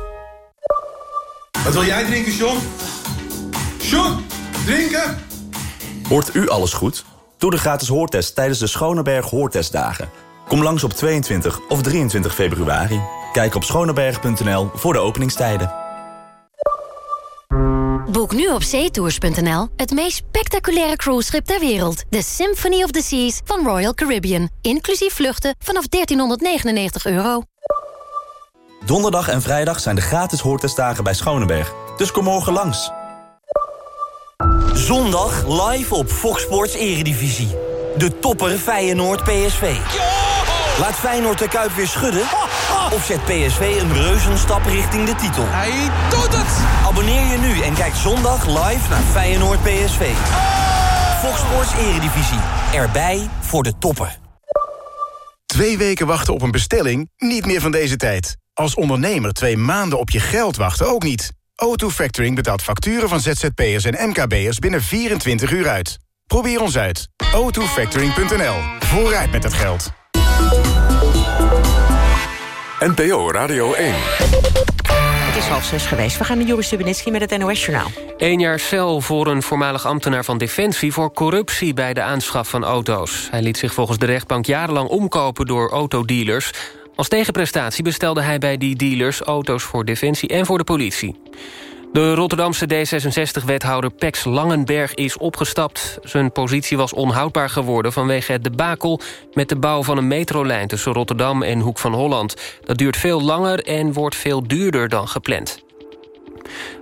Wat wil jij drinken, John? John, drinken? Hoort u alles goed? Doe de gratis hoortest tijdens de Schoneberg Hoortestdagen. Kom langs op 22 of 23 februari. Kijk op schoneberg.nl voor de openingstijden. Boek nu op zeetours.nl het meest spectaculaire cruiseschip ter wereld. De Symphony of the Seas van Royal Caribbean. Inclusief vluchten vanaf 1399 euro. Donderdag en vrijdag zijn de gratis hoortestdagen bij Schoneberg. Dus kom morgen langs. Zondag live op Fox Sports Eredivisie. De topper Feyenoord PSV. Laat Feyenoord de Kuip weer schudden? Of zet PSV een reuzenstap richting de titel? Hij doet het! Abonneer je nu en kijk zondag live naar Feyenoord PSV. Fox Sports Eredivisie. Erbij voor de topper. Twee weken wachten op een bestelling? Niet meer van deze tijd. Als ondernemer twee maanden op je geld wachten ook niet. O2 Factoring betaalt facturen van ZZP'ers en MKB'ers binnen 24 uur uit. Probeer ons uit. o2factoring.nl. Vooruit met het geld. NPO Radio 1. Het is half zes geweest. We gaan naar Joris Stubenitski met het NOS-journaal. Eén jaar cel voor een voormalig ambtenaar van Defensie... voor corruptie bij de aanschaf van auto's. Hij liet zich volgens de rechtbank jarenlang omkopen door autodealers... Als tegenprestatie bestelde hij bij die dealers auto's voor Defensie en voor de politie. De Rotterdamse D66-wethouder Pex Langenberg is opgestapt. Zijn positie was onhoudbaar geworden vanwege het debakel... met de bouw van een metrolijn tussen Rotterdam en Hoek van Holland. Dat duurt veel langer en wordt veel duurder dan gepland.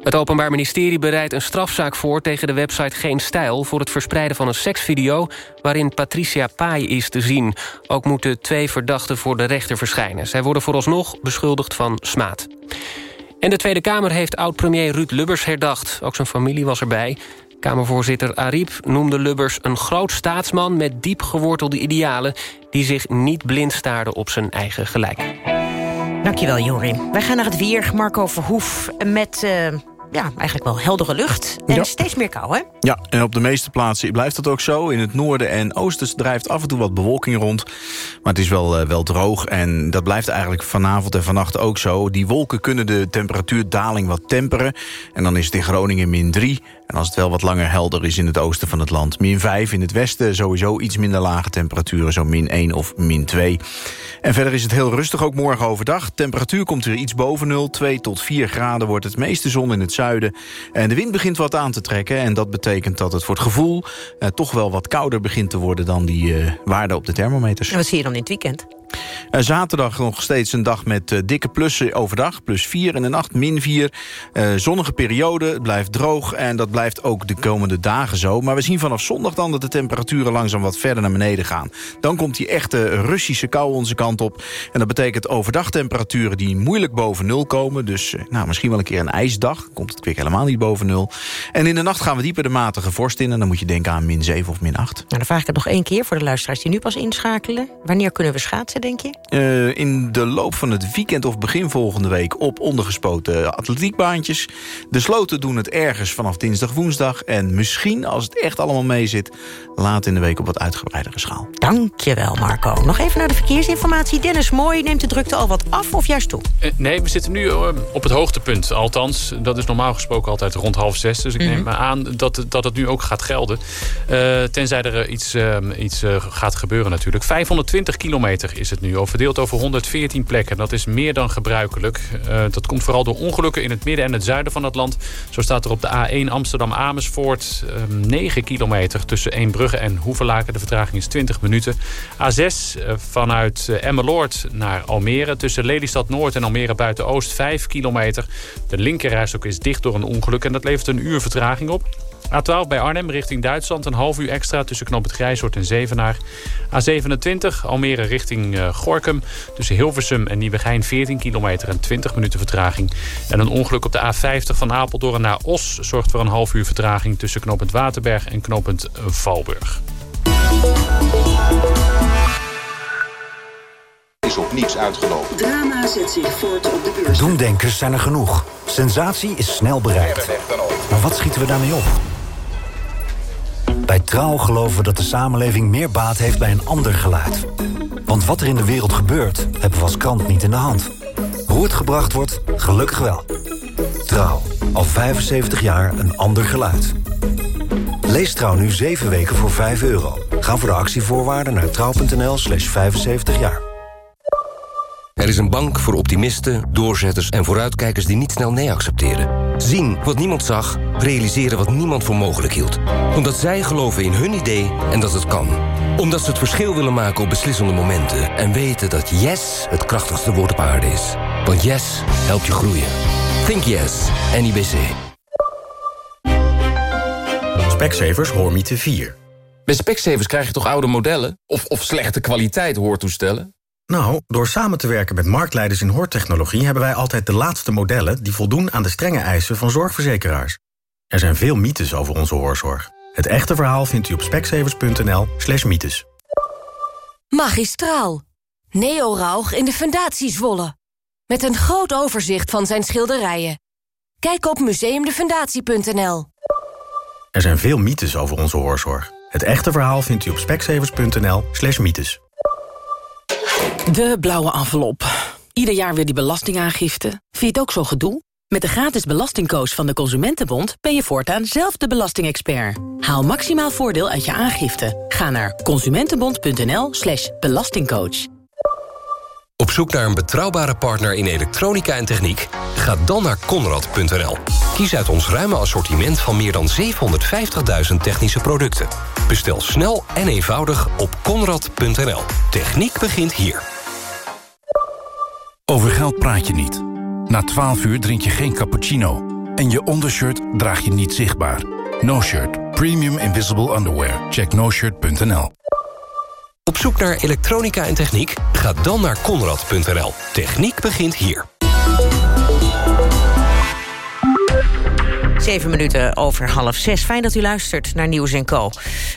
Het Openbaar Ministerie bereidt een strafzaak voor tegen de website Geen Stijl... voor het verspreiden van een seksvideo waarin Patricia Pai is te zien. Ook moeten twee verdachten voor de rechter verschijnen. Zij worden vooralsnog beschuldigd van smaad. En de Tweede Kamer heeft oud-premier Ruud Lubbers herdacht. Ook zijn familie was erbij. Kamervoorzitter Ariep noemde Lubbers een groot staatsman... met diep gewortelde idealen... die zich niet blind staarde op zijn eigen gelijk. Dankjewel, Jorin. Wij gaan naar het weer. Marco Verhoef met... Uh ja, eigenlijk wel heldere lucht. En steeds meer kou, hè? Ja, en op de meeste plaatsen blijft dat ook zo. In het noorden en oosten drijft af en toe wat bewolking rond. Maar het is wel, uh, wel droog en dat blijft eigenlijk vanavond en vannacht ook zo. Die wolken kunnen de temperatuurdaling wat temperen. En dan is het in Groningen min 3. En als het wel wat langer helder is in het oosten van het land... min 5 in het westen, sowieso iets minder lage temperaturen... zo min 1 of min 2. En verder is het heel rustig, ook morgen overdag. Temperatuur komt weer iets boven 0, 2 tot 4 graden wordt het meeste zon in het zuiden. En de wind begint wat aan te trekken en dat betekent dat het voor het gevoel... Eh, toch wel wat kouder begint te worden dan die uh, waarden op de thermometers. En wat zie je dan in het weekend? Uh, zaterdag nog steeds een dag met uh, dikke plussen overdag. Plus 4 en de nacht min 4. Uh, zonnige periode, het blijft droog en dat blijft ook de komende dagen zo. Maar we zien vanaf zondag dan dat de temperaturen langzaam wat verder naar beneden gaan. Dan komt die echte Russische kou onze kant op. En dat betekent overdag temperaturen die moeilijk boven nul komen. Dus nou, misschien wel een keer een ijsdag. Komt het kwik helemaal niet boven nul. En in de nacht gaan we dieper de matige vorst in. En dan moet je denken aan min 7 of min 8. Nou, dan vraag ik het nog één keer voor de luisteraars die nu pas inschakelen. Wanneer kunnen we schaatsen? Denk je? Uh, in de loop van het weekend of begin volgende week... op ondergespoten atletiekbaantjes. De sloten doen het ergens vanaf dinsdag, woensdag. En misschien, als het echt allemaal mee zit... laat in de week op wat uitgebreidere schaal. Dankjewel, Marco. Nog even naar de verkeersinformatie. Dennis Mooi, neemt de drukte al wat af of juist toe? Uh, nee, we zitten nu op het hoogtepunt. Althans, dat is normaal gesproken altijd rond half zes. Dus ik neem mm aan dat, dat het nu ook gaat gelden. Uh, tenzij er iets, uh, iets uh, gaat gebeuren natuurlijk. 520 kilometer is het nu, verdeeld over 114 plekken. Dat is meer dan gebruikelijk. dat komt vooral door ongelukken in het midden en het zuiden van het land. Zo staat er op de A1 Amsterdam-Amersfoort 9 kilometer... tussen Eembrugge en Hoevelaken. De vertraging is 20 minuten. A6 vanuit Emmeloord naar Almere. Tussen Lelystad Noord en Almere Buiten-Oost 5 kilometer. De linkerrijstok is dicht door een ongeluk en dat levert een uur vertraging op. A12 bij Arnhem richting Duitsland een half uur extra tussen Knop het Grijshoort en Zevenaar. A27 Almere richting uh, Gorkum tussen Hilversum en Nieuwegein 14 kilometer en 20 minuten vertraging. En een ongeluk op de A50 van Apeldoorn naar Os zorgt voor een half uur vertraging tussen Knopend Waterberg en Knopend Valburg. is op niets uitgelopen. Drama zet zich voort op de beurs. Doemdenkers zijn er genoeg. Sensatie is snel bereikt. Maar wat schieten we daarmee op? Bij Trouw geloven we dat de samenleving meer baat heeft bij een ander geluid. Want wat er in de wereld gebeurt, hebben we als krant niet in de hand. Hoe het gebracht wordt, gelukkig wel. Trouw, al 75 jaar een ander geluid. Lees Trouw nu 7 weken voor 5 euro. Ga voor de actievoorwaarden naar trouw.nl slash 75 jaar. Er is een bank voor optimisten, doorzetters en vooruitkijkers die niet snel nee accepteren. Zien wat niemand zag, realiseren wat niemand voor mogelijk hield. Omdat zij geloven in hun idee en dat het kan. Omdat ze het verschil willen maken op beslissende momenten. En weten dat yes het krachtigste woord op aarde is. Want yes helpt je groeien. Think yes, NIBC. Specsavers Hoormiete 4. Bij Specsavers krijg je toch oude modellen? Of, of slechte kwaliteit hoortoestellen? Nou, door samen te werken met marktleiders in hoortechnologie... hebben wij altijd de laatste modellen die voldoen aan de strenge eisen van zorgverzekeraars. Er zijn veel mythes over onze hoorzorg. Het echte verhaal vindt u op speksevers.nl slash mythes. Magistraal. Neo Rauch in de Fundatie Zwolle. Met een groot overzicht van zijn schilderijen. Kijk op museumdefundatie.nl. Er zijn veel mythes over onze hoorzorg. Het echte verhaal vindt u op speksevers.nl slash mythes. De blauwe envelop. Ieder jaar weer die belastingaangifte. Vind je het ook zo gedoe? Met de gratis belastingcoach van de Consumentenbond... ben je voortaan zelf de belastingexpert. Haal maximaal voordeel uit je aangifte. Ga naar consumentenbond.nl slash belastingcoach. Op zoek naar een betrouwbare partner in elektronica en techniek? Ga dan naar Conrad.nl. Kies uit ons ruime assortiment van meer dan 750.000 technische producten. Bestel snel en eenvoudig op Conrad.nl. Techniek begint hier. Over geld praat je niet. Na 12 uur drink je geen cappuccino. En je ondershirt draag je niet zichtbaar. No Shirt. Premium Invisible Underwear. Check noshirt.nl. Op zoek naar elektronica en techniek? Ga dan naar Conrad.nl. Techniek begint hier. Zeven minuten over half zes. Fijn dat u luistert naar Nieuws Co.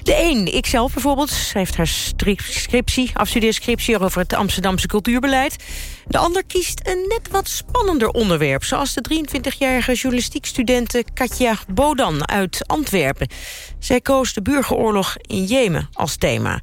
De een, ikzelf bijvoorbeeld, schrijft haar scriptie, afstudeerscriptie over het Amsterdamse cultuurbeleid. De ander kiest een net wat spannender onderwerp... zoals de 23-jarige journalistiekstudente Katja Bodan uit Antwerpen. Zij koos de burgeroorlog in Jemen als thema.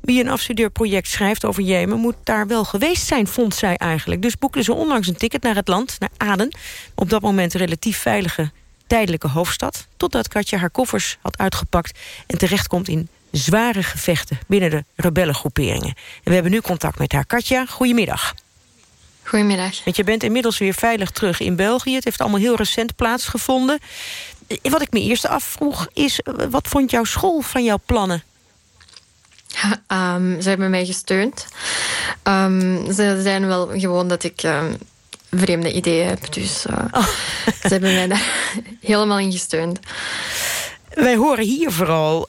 Wie een afstudeerproject schrijft over Jemen... moet daar wel geweest zijn, vond zij eigenlijk. Dus boekte ze onlangs een ticket naar het land, naar Aden. Op dat moment relatief veilige tijdelijke hoofdstad... totdat Katja haar koffers had uitgepakt... en terechtkomt in zware gevechten binnen de rebellengroeperingen. En we hebben nu contact met haar. Katja, goedemiddag. Goedemiddag. Want je bent inmiddels weer veilig terug in België. Het heeft allemaal heel recent plaatsgevonden. Wat ik me eerst afvroeg is... wat vond jouw school van jouw plannen? Um, [laughs] ze hebben mij gesteund. Um, ze zijn wel gewoon dat ik um, vreemde ideeën heb. Dus uh, [laughs] oh. ze hebben mij daar [laughs] helemaal in gesteund. Wij horen hier vooral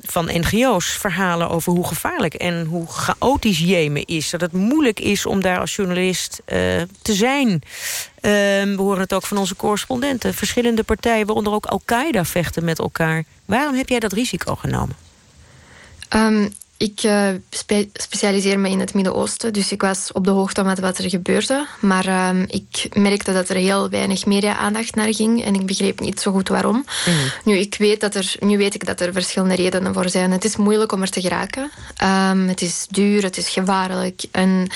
van NGO's verhalen over hoe gevaarlijk en hoe chaotisch Jemen is. Dat het moeilijk is om daar als journalist uh, te zijn. we horen het ook van onze correspondenten. Verschillende partijen, waaronder ook Al-Qaeda, vechten met elkaar. Waarom heb jij dat risico genomen? Um, ik uh, spe specialiseer me in het Midden-Oosten, dus ik was op de hoogte met wat er gebeurde. Maar uh, ik merkte dat er heel weinig media-aandacht naar ging en ik begreep niet zo goed waarom. Mm. Nu, ik weet dat er, nu weet ik dat er verschillende redenen voor zijn. Het is moeilijk om er te geraken. Um, het is duur, het is gevaarlijk en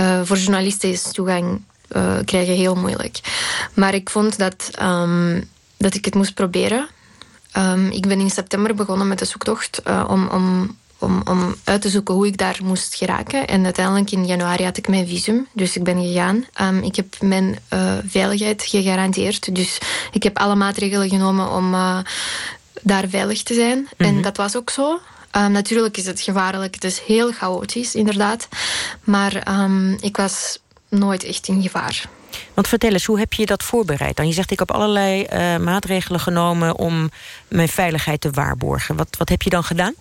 uh, voor journalisten is toegang uh, krijgen heel moeilijk. Maar ik vond dat, um, dat ik het moest proberen. Um, ik ben in september begonnen met de zoektocht uh, om, om om, om uit te zoeken hoe ik daar moest geraken. En uiteindelijk in januari had ik mijn visum, dus ik ben gegaan. Um, ik heb mijn uh, veiligheid gegarandeerd, dus ik heb alle maatregelen genomen om uh, daar veilig te zijn. Mm -hmm. En dat was ook zo. Um, natuurlijk is het gevaarlijk, het is heel chaotisch, inderdaad. Maar um, ik was nooit echt in gevaar. Want vertel eens, hoe heb je dat voorbereid dan? Je zegt, ik heb allerlei uh, maatregelen genomen om mijn veiligheid te waarborgen. Wat, wat heb je dan gedaan?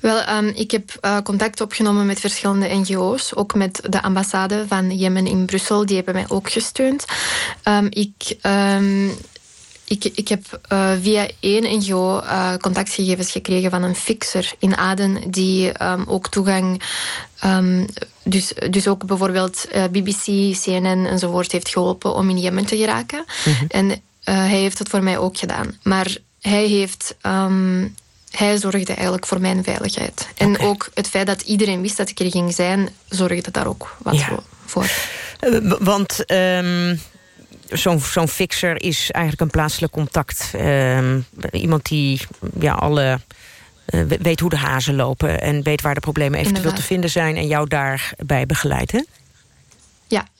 Wel, um, ik heb uh, contact opgenomen met verschillende NGO's. Ook met de ambassade van Jemen in Brussel. Die hebben mij ook gesteund. Um, ik... Um, ik, ik heb uh, via één NGO uh, contactgegevens gekregen van een fixer in Aden die ook toegang, um, dus, dus ook bijvoorbeeld uh, BBC, CNN enzovoort heeft geholpen om in Jemen te geraken. Mm -hmm. En hij heeft het voor mij ook gedaan. Maar hij heeft um, hij zorgde eigenlijk voor mijn veiligheid. En okay. ook het feit dat iedereen wist dat ik er ging zijn, zorgde daar ook wat ja. voor. Uh, want um, zo'n zo'n fixer is eigenlijk een plaatselijk contact. Um, iemand die ja, alle uh, weet hoe de hazen lopen... en weet waar de problemen eventueel Inderdaad. te vinden zijn... en jou daarbij begeleidt, hè?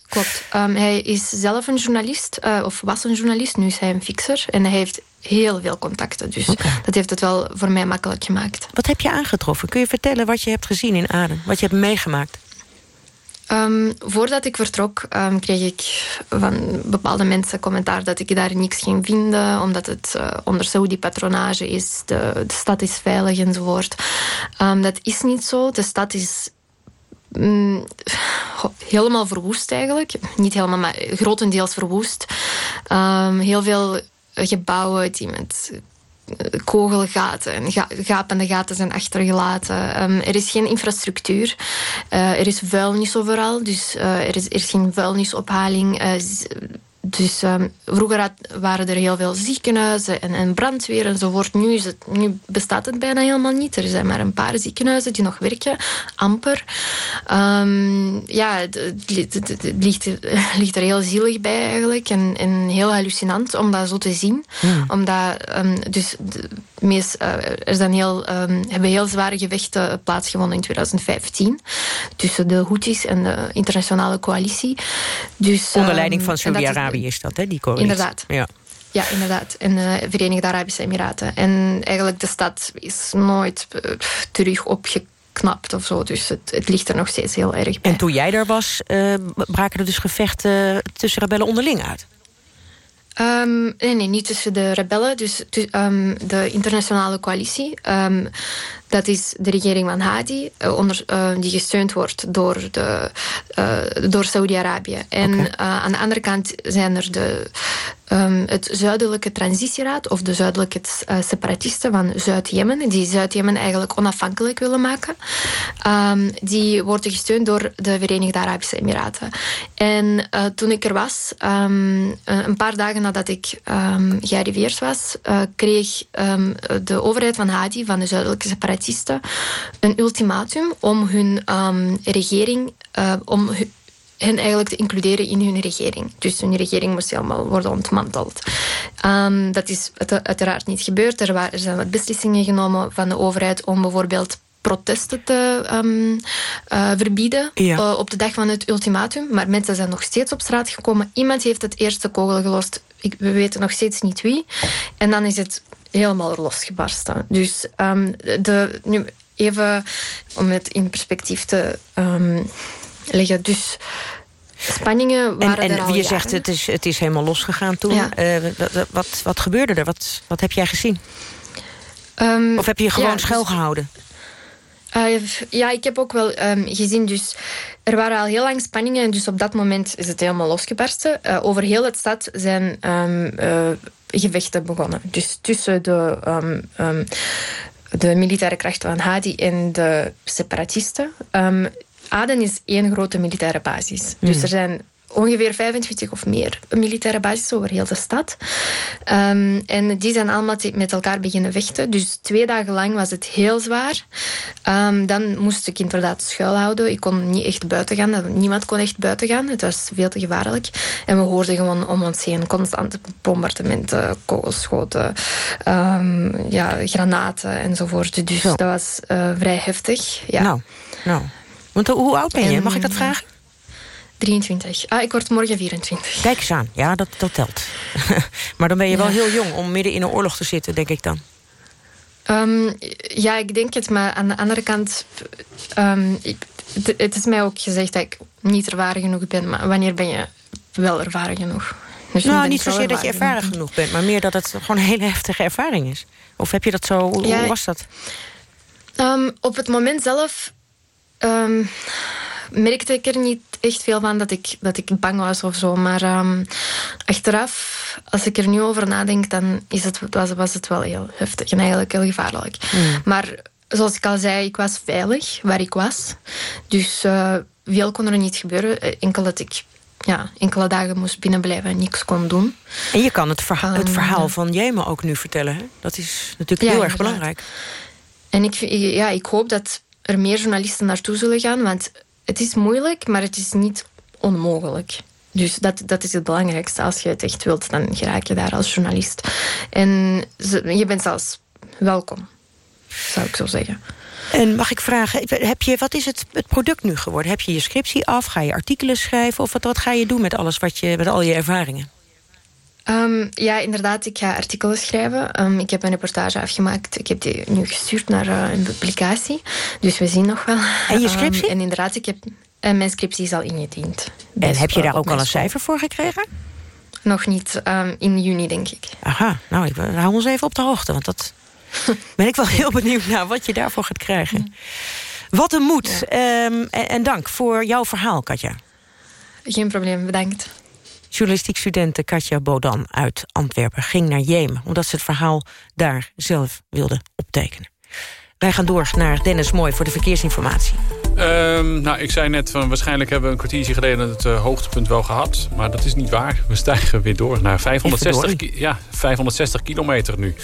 Klopt. Um, hij is zelf een journalist, uh, of was een journalist. Nu is hij een fixer. En hij heeft heel veel contacten. Dus okay. dat heeft het wel voor mij makkelijk gemaakt. Wat heb je aangetroffen? Kun je vertellen wat je hebt gezien in Aden? Wat je hebt meegemaakt? Um, voordat ik vertrok um, kreeg ik van bepaalde mensen commentaar dat ik daar niks ging vinden, omdat het uh, onder Saudi-patronage is, de, de, stad is veilig enzovoort. Um, dat is niet zo. De stad is mm, helemaal verwoest eigenlijk. Niet helemaal, maar grotendeels verwoest. heel veel gebouwen die met kogelgaten en ga gapende gaten zijn achtergelaten. Um, er is geen infrastructuur. Uh, er is vuilnis overal, dus uh, er, is, er geen vuilnisophaling. Dus um, vroeger waren er heel veel ziekenhuizen en, en brandweer enzovoort. Nu, is het, nu bestaat het bijna helemaal niet. Er zijn maar een paar ziekenhuizen die nog werken, amper. Um, ja, het, het, het, het ligt, [laughs] ligt, er heel zielig bij eigenlijk. En, en heel hallucinant om dat zo te zien. Mm. Omdat, um, dus de meest, uh, er zijn heel, hebben heel zware gevechten plaatsgevonden in 2015. Tussen de Houthis en de internationale coalitie. Dus, Onder leiding van Saudi-Arabië is dat, hè, die coalitie? Inderdaad. Ja. Ja, inderdaad. In de Verenigde Arabische Emiraten. En eigenlijk de stad is nooit terug opgeknapt of zo. Dus het, het, ligt er nog steeds heel erg bij. En toen jij daar was, braken er dus gevechten tussen rebellen onderling uit? Um, nee, nee, niet tussen de rebellen. Dus um, de internationale coalitie. Um, dat is de regering van Hadi, uh, onder, uh, die gesteund wordt door, de, uh, door Saudi-Arabië. En okay. aan de andere kant zijn er de, um, het Zuidelijke Transitieraad, of de Zuidelijke Separatisten van Zuid-Jemen, die Zuid-Jemen eigenlijk onafhankelijk willen maken. Um, die worden gesteund door de Verenigde Arabische Emiraten. En toen ik er was, um, een paar dagen nadat ik gearriveerd was, kreeg de overheid van Hadi, van de Zuidelijke Separatisten, een ultimatum om hun um, regering, uh, om hen eigenlijk te includeren in hun regering. Dus hun regering moest helemaal worden ontmanteld. Um, dat is uiteraard niet gebeurd. Er, waren, er zijn wat beslissingen genomen van de overheid om bijvoorbeeld protesten te um, uh, verbieden ja. uh, op de dag van het ultimatum. Maar mensen zijn nog steeds op straat gekomen. Iemand heeft het eerste kogel gelost. Ik, we weten nog steeds niet wie. En dan is het helemaal losgebarsten. Dus um, de, nu even om het in perspectief te um, leggen. Dus spanningen waren en, en er al je zegt het is, het is helemaal losgegaan toen. Ja. Uh, wat, wat, gebeurde er? Wat, wat heb jij gezien? Um, of heb je gewoon ja, schuil dus, gehouden? Uh, ja, ik heb ook wel um, gezien. Dus er waren al heel lang spanningen. En dus op dat moment is het helemaal losgebarsten. Uh, over heel het stad zijn um, uh, gevechten begonnen. Dus tussen de um, de militaire krachten van Hadi en de separatisten. Ehm, Aden is één grote militaire basis. Dus Hmm. er zijn ongeveer 25 of meer militaire basis over heel de stad. Ehm, en die zijn allemaal met elkaar beginnen vechten. Dus twee dagen lang was het heel zwaar. Ehm, dan moest ik inderdaad schuilhouden. Ik kon niet echt buiten gaan. Niemand kon echt buiten gaan. Het was veel te gevaarlijk. En we hoorden gewoon om ons heen constante bombardementen, kogelschoten, ehm, ja, granaten enzovoort. Dus dat was eh, vrij heftig. Ja. Nou, nou. Want hoe oud ben je? Mag ik dat vragen? 23. Ah, ik word morgen 24. Kijk eens aan. Ja, dat, dat telt. [laughs] maar dan ben je wel heel jong om midden in een oorlog te zitten, denk ik dan. Ehm, ja, ik denk het, maar aan de andere kant... ehm, ik- het, het is mij ook gezegd dat ik niet ervaren genoeg ben. Maar wanneer ben je wel ervaren genoeg? Dus nou, ben niet ik wel zozeer dat je ervaren genoeg bent... maar meer dat het gewoon een hele heftige ervaring is. Of heb je dat zo... Hoe, Ja, hoe was dat? Ehm, op het moment zelf merkte ik er niet echt veel van dat ik, dat ik bang was of zo. Maar ehm, achteraf, als ik er nu over nadenk, dan is het, was, was het wel heel heftig en eigenlijk heel gevaarlijk. Maar zoals ik al zei, ik was veilig waar ik was. Dus eh, veel kon er niet gebeuren. Eh, Enkel dat ik ja, enkele dagen moest binnenblijven en niks kon doen. En je kan het, verha- het Ehm, verhaal van Jemen ook nu vertellen. Hè? Dat is natuurlijk Ja, heel erg belangrijk. En ik, ja, ik hoop dat er meer journalisten naartoe zullen gaan, want het is moeilijk, maar het is niet onmogelijk. Dus dat, dat is het belangrijkste. Als je het echt wilt, dan geraak je daar als journalist. En je bent zelfs welkom, zou ik zo zeggen. En mag ik vragen, heb je, wat is het, het product nu geworden? Heb je je scriptie af? Ga je artikelen schrijven? Of wat, wat ga je doen met alles wat je, met al je ervaringen? Ehm, ja, inderdaad, ik ga artikelen schrijven. Ehm, ik heb een reportage afgemaakt. Ik heb die nu gestuurd naar eh, een publicatie. Dus we zien nog wel. En je Ehm, scriptie? en inderdaad, ik heb, en mijn scriptie is al ingediend. En heb je daar ook al een cijfer voor gekregen? Nog niet. in juni, denk ik. Aha, nou, ik, hou ons even op de hoogte. Want dat [laughs] ben ik wel heel benieuwd naar wat je daarvoor gaat krijgen. Wat een moed. En, en dank voor jouw verhaal, Katja. Geen probleem, bedankt. Journalistiek studente Katja Bodan uit Antwerpen ging naar Jemen... omdat ze het verhaal daar zelf wilde optekenen. Wij gaan door naar Dennis Mooi voor de verkeersinformatie. Ehm, nou, ik zei net, van, waarschijnlijk hebben we een kwartiertje geleden het eh, hoogtepunt wel gehad. Maar dat is niet waar. We stijgen weer door naar 560, ki- ja, 560 kilometer nu.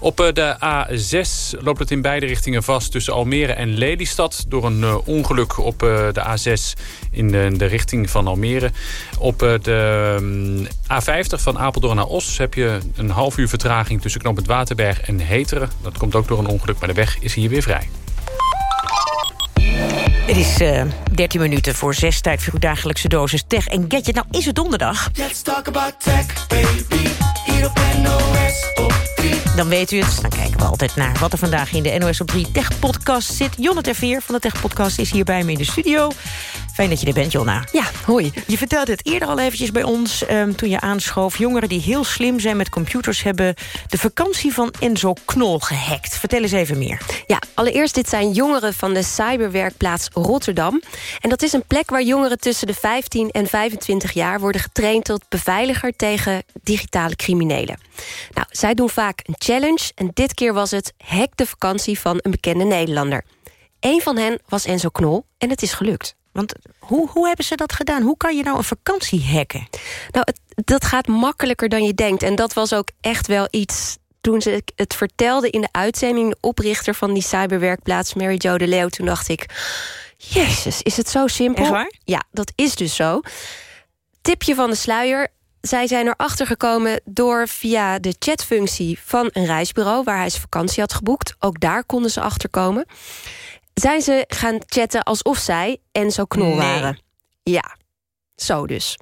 Op eh, de A6 loopt het in beide richtingen vast tussen Almere en Lelystad. Door een eh, ongeluk op de A6 in de, de richting van Almere. Op de mm, A50 van Apeldoorn naar Os heb je een half uur vertraging tussen knooppunt Waterberg en Heteren. Dat komt ook door een ongeluk, maar de weg is hier weer vrij. Het is eh 13 minuten voor zes tijd voor uw dagelijkse dosis tech en gadget. Nou is het donderdag. Let's talk about tech, baby. Hier op NOS op 3. Dan weet u het. Dan kijken we altijd naar wat er vandaag in de NOS op 3 Tech Podcast zit. Jonne Terveer van de Tech Podcast is hier bij me in de studio. Fijn dat je er bent, Jonna. Ja, hoi. Je vertelde het eerder al eventjes bij ons ehm, toen je aanschoof. Jongeren die heel slim zijn met computers... hebben de vakantie van Enzo Knol gehackt. Vertel eens even meer. Ja, allereerst dit zijn jongeren van de cyberwerkplaats Rotterdam. En dat is een plek waar jongeren tussen de 15 en 25 jaar... worden getraind tot beveiliger tegen digitale criminelen. Nou, zij doen vaak een challenge en dit keer was het... hack de vakantie van een bekende Nederlander. Eén van hen was Enzo Knol en het is gelukt. Want hoe, hoe hebben ze dat gedaan? Hoe kan je nou een vakantie hacken? Nou, het, dat gaat makkelijker dan je denkt. En dat was ook echt wel iets... Toen ze het vertelde in de uitzending... de oprichter van die cyberwerkplaats, Mary Jo de Leeuw... toen dacht ik, jezus, is het zo simpel? Echt waar? Ja, dat is dus zo. Tipje van de sluier. Zij zijn erachter gekomen door via de chatfunctie van een reisbureau... waar hij zijn vakantie had geboekt. Ook daar konden ze achterkomen. Zijn ze gaan chatten alsof zij Enzo Knol Nee. waren. Ja, zo dus.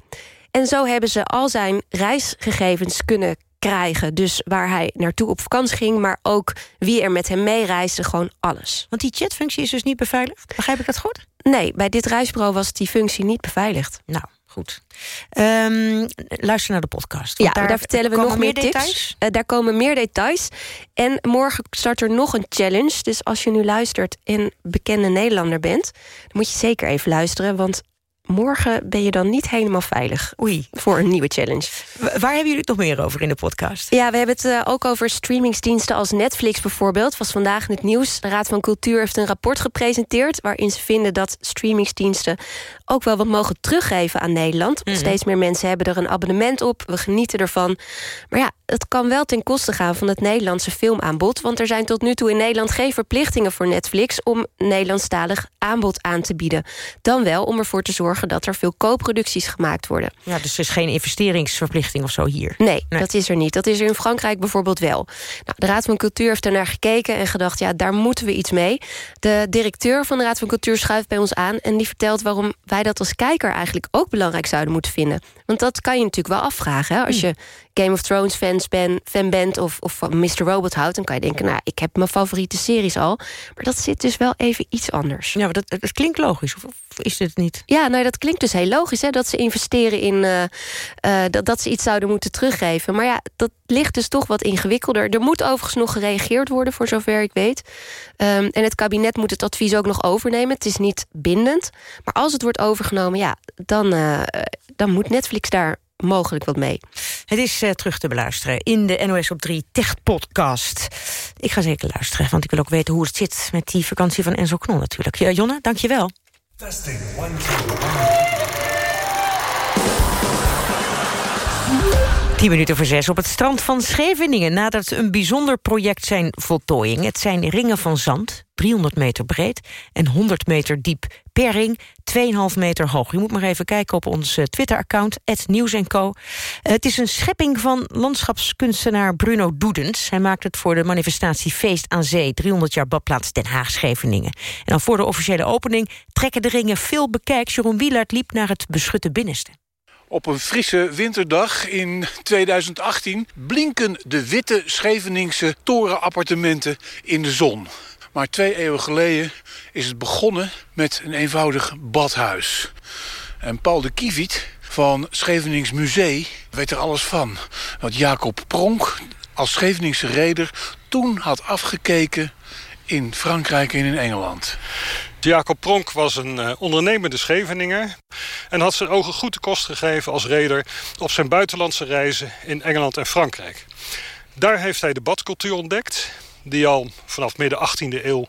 En zo hebben ze al zijn reisgegevens kunnen krijgen. Dus waar hij naartoe op vakantie ging... maar ook wie er met hem meereisde, gewoon alles. Want die chatfunctie is dus niet beveiligd? Begrijp ik dat goed? Nee, bij dit reisbureau was die functie niet beveiligd. Nou, goed. Ehm, luister naar de podcast. Ja, daar, vertellen we nog meer tips. details. Eh, daar komen meer details. En morgen start er nog een challenge. Dus als je nu luistert en bekende Nederlander bent... dan moet je zeker even luisteren, want morgen ben je dan niet helemaal veilig. Oei. Voor een nieuwe challenge. waar hebben jullie het nog meer over in de podcast? Ja, we hebben het uh, ook over streamingsdiensten als Netflix bijvoorbeeld. Was vandaag in het nieuws. De Raad van Cultuur heeft een rapport gepresenteerd... waarin ze vinden dat streamingsdiensten ook wel wat mogen teruggeven aan Nederland. Mm. Steeds meer mensen hebben er een abonnement op. We genieten ervan. Maar ja, het kan wel ten koste gaan van het Nederlandse filmaanbod. Want er zijn tot nu toe in Nederland geen verplichtingen voor Netflix... om Nederlandstalig aanbod aan te bieden. Dan wel om ervoor te zorgen dat er veel co-producties gemaakt worden. Ja, dus er is geen investeringsverplichting of zo hier? Nee, dat is er niet. Dat is er in Frankrijk bijvoorbeeld wel. Nou, de Raad van Cultuur heeft ernaar gekeken en gedacht... ja, daar moeten we iets mee. De directeur van de Raad van Cultuur schuift bij ons aan... en die vertelt waarom wij dat als kijker eigenlijk ook belangrijk zouden moeten vinden. Want dat kan je natuurlijk wel afvragen. Hè? Als hm. je Game of Thrones fans ben, fan bent of, of Mr. Robot houdt... dan kan je denken, nou, ik heb mijn favoriete series al. Maar dat zit dus wel even iets anders. Ja, maar dat, dat klinkt logisch, of, is het niet? Ja, nou, dat klinkt dus heel logisch, hè, dat ze investeren in... Uh, uh, dat, dat ze iets zouden moeten teruggeven. Maar ja, dat ligt dus toch wat ingewikkelder. Er moet overigens nog gereageerd worden, voor zover ik weet. Um, en het kabinet moet het advies ook nog overnemen. Het is niet bindend. Maar als het wordt overgenomen, ja, dan, uh, dan moet Netflix daar mogelijk wat mee. Het is uh, terug te beluisteren in de NOS op 3 Tech-podcast. Ik ga zeker luisteren, want ik wil ook weten hoe het zit... met die vakantie van Enzo Knol natuurlijk. Ja, Jonne, dank je wel. Testing, one, two, 10 minuten voor zes op het strand van Scheveningen... nadat een bijzonder project zijn voltooiing. Het zijn ringen van zand, 300 meter breed en 100 meter diep. Per ring 2,5 meter hoog. Je moet maar even kijken op ons eh, Twitter-account, Nieuws Co. Eh, het is een schepping van landschapskunstenaar Bruno Doedens. Hij maakt het voor de manifestatie Feest aan Zee... 300 jaar badplaats Den Haag-Scheveningen. En dan voor de officiële opening trekken de ringen veel bekijks. Jeroen Wielaert liep naar het beschutte binnenste. Op een frisse winterdag in 2018 blinken de witte Scheveningse torenappartementen in de zon. Maar twee eeuwen geleden is het begonnen met een eenvoudig badhuis. En Paul de Kieviet van Schevenings Museum weet er alles van. Wat Jacob Pronk als Scheveningse reder toen had afgekeken in Frankrijk en in Engeland. Jacob Pronk was een uh, ondernemende Scheveninger... en had zijn ogen goed te kost gegeven als reder... op zijn buitenlandse reizen in Engeland en Frankrijk. Daar heeft hij de badcultuur ontdekt... die al vanaf midden 18e eeuw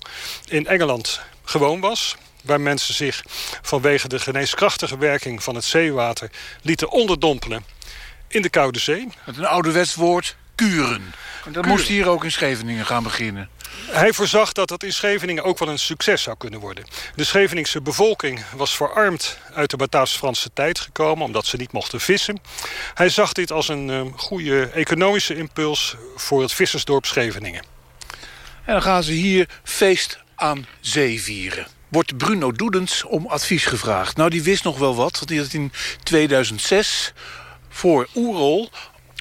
in Engeland gewoon was waar mensen zich vanwege de geneeskrachtige werking van het zeewater lieten onderdompelen in de Koude Zee. Met een ouderwets woord, kuren. En dat moest hier ook in Scheveningen gaan beginnen. Hij voorzag dat dat in Scheveningen ook wel een succes zou kunnen worden. De Scheveningse bevolking was verarmd uit de Bataafs-Franse tijd gekomen... omdat ze niet mochten vissen. Hij zag dit als een uh, goede economische impuls voor het vissersdorp Scheveningen. En dan gaan ze hier feest aan zee vieren wordt Bruno Doedens om advies gevraagd. Nou, die wist nog wel wat, want die had in 2006 voor Oerol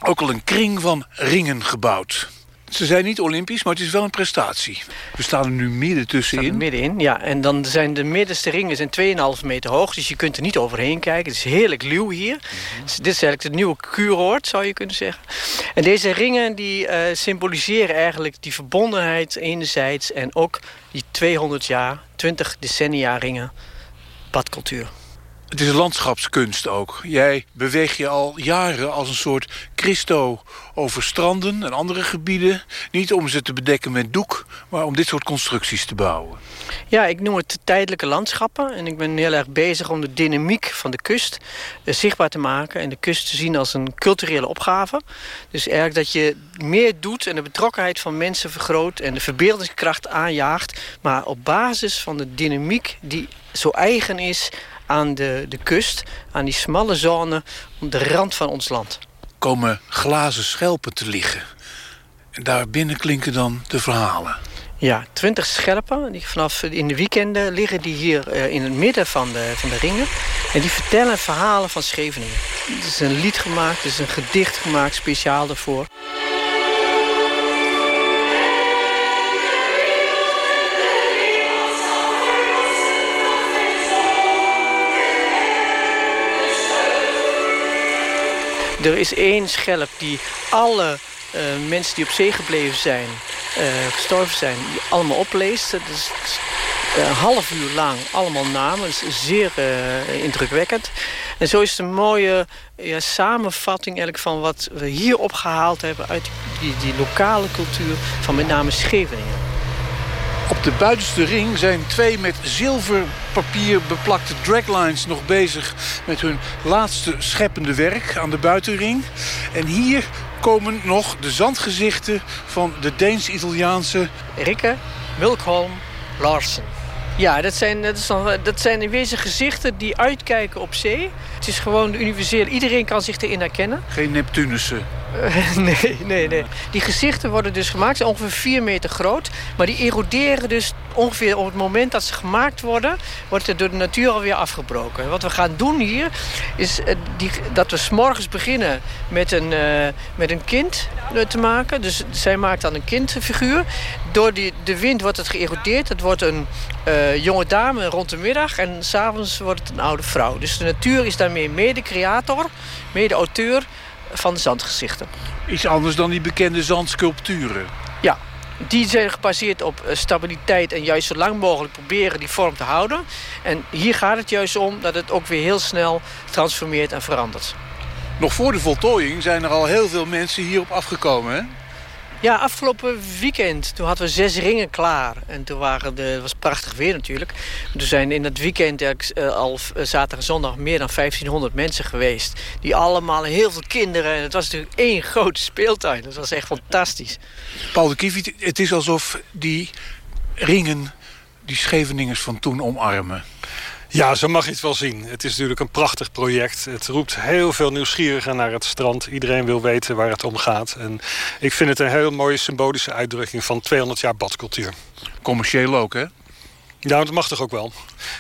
ook al een kring van ringen gebouwd. Ze zijn niet olympisch, maar het is wel een prestatie. We staan er nu midden tussenin. middenin, ja. En dan zijn de middenste ringen zijn 2,5 meter hoog. Dus je kunt er niet overheen kijken. Het is heerlijk luw hier. Mhm. dus dit is eigenlijk het nieuwe kuuroord, zou je kunnen zeggen. En deze ringen die uh, symboliseren eigenlijk die verbondenheid enerzijds... en ook die 200 jaar, 20 decennia ringen badcultuur. Het is landschapskunst ook. Jij beweeg je al jaren als een soort Christo over stranden en andere gebieden. Niet om ze te bedekken met doek, maar om dit soort constructies te bouwen. Ja, ik noem het tijdelijke landschappen. En ik ben heel erg bezig om de dynamiek van de kust eh, zichtbaar te maken. En de kust te zien als een culturele opgave. Dus eigenlijk dat je meer doet en de betrokkenheid van mensen vergroot... en de verbeeldingskracht aanjaagt. Maar op basis van de dynamiek die zo eigen is aan de, de kust, aan die smalle zone om de rand van ons land. Komen glazen schelpen te liggen. En daarbinnen klinken dan de verhalen. Ja, twintig schelpen. Die vanaf in de weekenden liggen die hier uh, in het midden van de, van de ringen. En die vertellen verhalen van Scheveningen. Er is een lied gemaakt, er is een gedicht gemaakt speciaal daarvoor. Er is één schelp die alle uh, mensen die op zee gebleven zijn, uh, gestorven zijn, die allemaal opleest. Dat is een half uur lang allemaal namen. Dat is zeer indrukwekkend. En zo is het een mooie ja, samenvatting eigenlijk van wat we hier opgehaald hebben... uit die, die lokale cultuur van met name Scheveningen. Op de buitenste ring zijn twee met zilverpapier beplakte draglines nog bezig met hun laatste scheppende werk aan de buitenring. En hier komen nog de zandgezichten van de Deens-Italiaanse... Rikke Wilkholm Larsen. Ja, dat zijn, dat, is nog, dat zijn in wezen gezichten die uitkijken op zee. Het is gewoon universeel. Iedereen kan zich erin herkennen. Geen Neptunussen. [laughs] nee, nee, nee. Die gezichten worden dus gemaakt, zijn ongeveer 4 meter groot. Maar die eroderen dus ongeveer op het moment dat ze gemaakt worden... wordt het door de natuur alweer afgebroken. Wat we gaan doen hier, is eh, die, dat we s'morgens beginnen met een, uh, met een kind eh, te maken. Dus zij maakt dan een kindfiguur. Door die, de wind wordt het geërodeerd. Het wordt een jonge dame rond de middag en s'avonds wordt het een oude vrouw. Dus de natuur is daarmee mede-creator, mede-auteur van de zandgezichten. Iets anders dan die bekende zandsculpturen. Ja, die zijn gebaseerd op eh, stabiliteit en juist zo lang mogelijk proberen die vorm te houden. En hier gaat het juist om dat het ook weer heel snel transformeert en verandert. Nog voor de voltooiing zijn er al heel veel mensen hierop afgekomen, hè? Ja, afgelopen weekend. Toen hadden we zes ringen klaar. En toen waren de, het was prachtig weer natuurlijk. Toen zijn in dat weekend uh, al eh, zaterdag en zondag meer dan 1500 mensen geweest. Die allemaal, heel veel kinderen. En het was natuurlijk één grote speeltuin. Dat was echt fantastisch. Paul de Kieviet, het is alsof die ringen die Scheveningers van toen omarmen. Ja, zo mag je het wel zien. Het is natuurlijk een prachtig project. Het roept heel veel nieuwsgierigen naar het strand. Iedereen wil weten waar het om gaat. En ik vind het een heel mooie symbolische uitdrukking van 200 jaar badcultuur. Commercieel ook, hè? Ja, dat mag toch ook wel.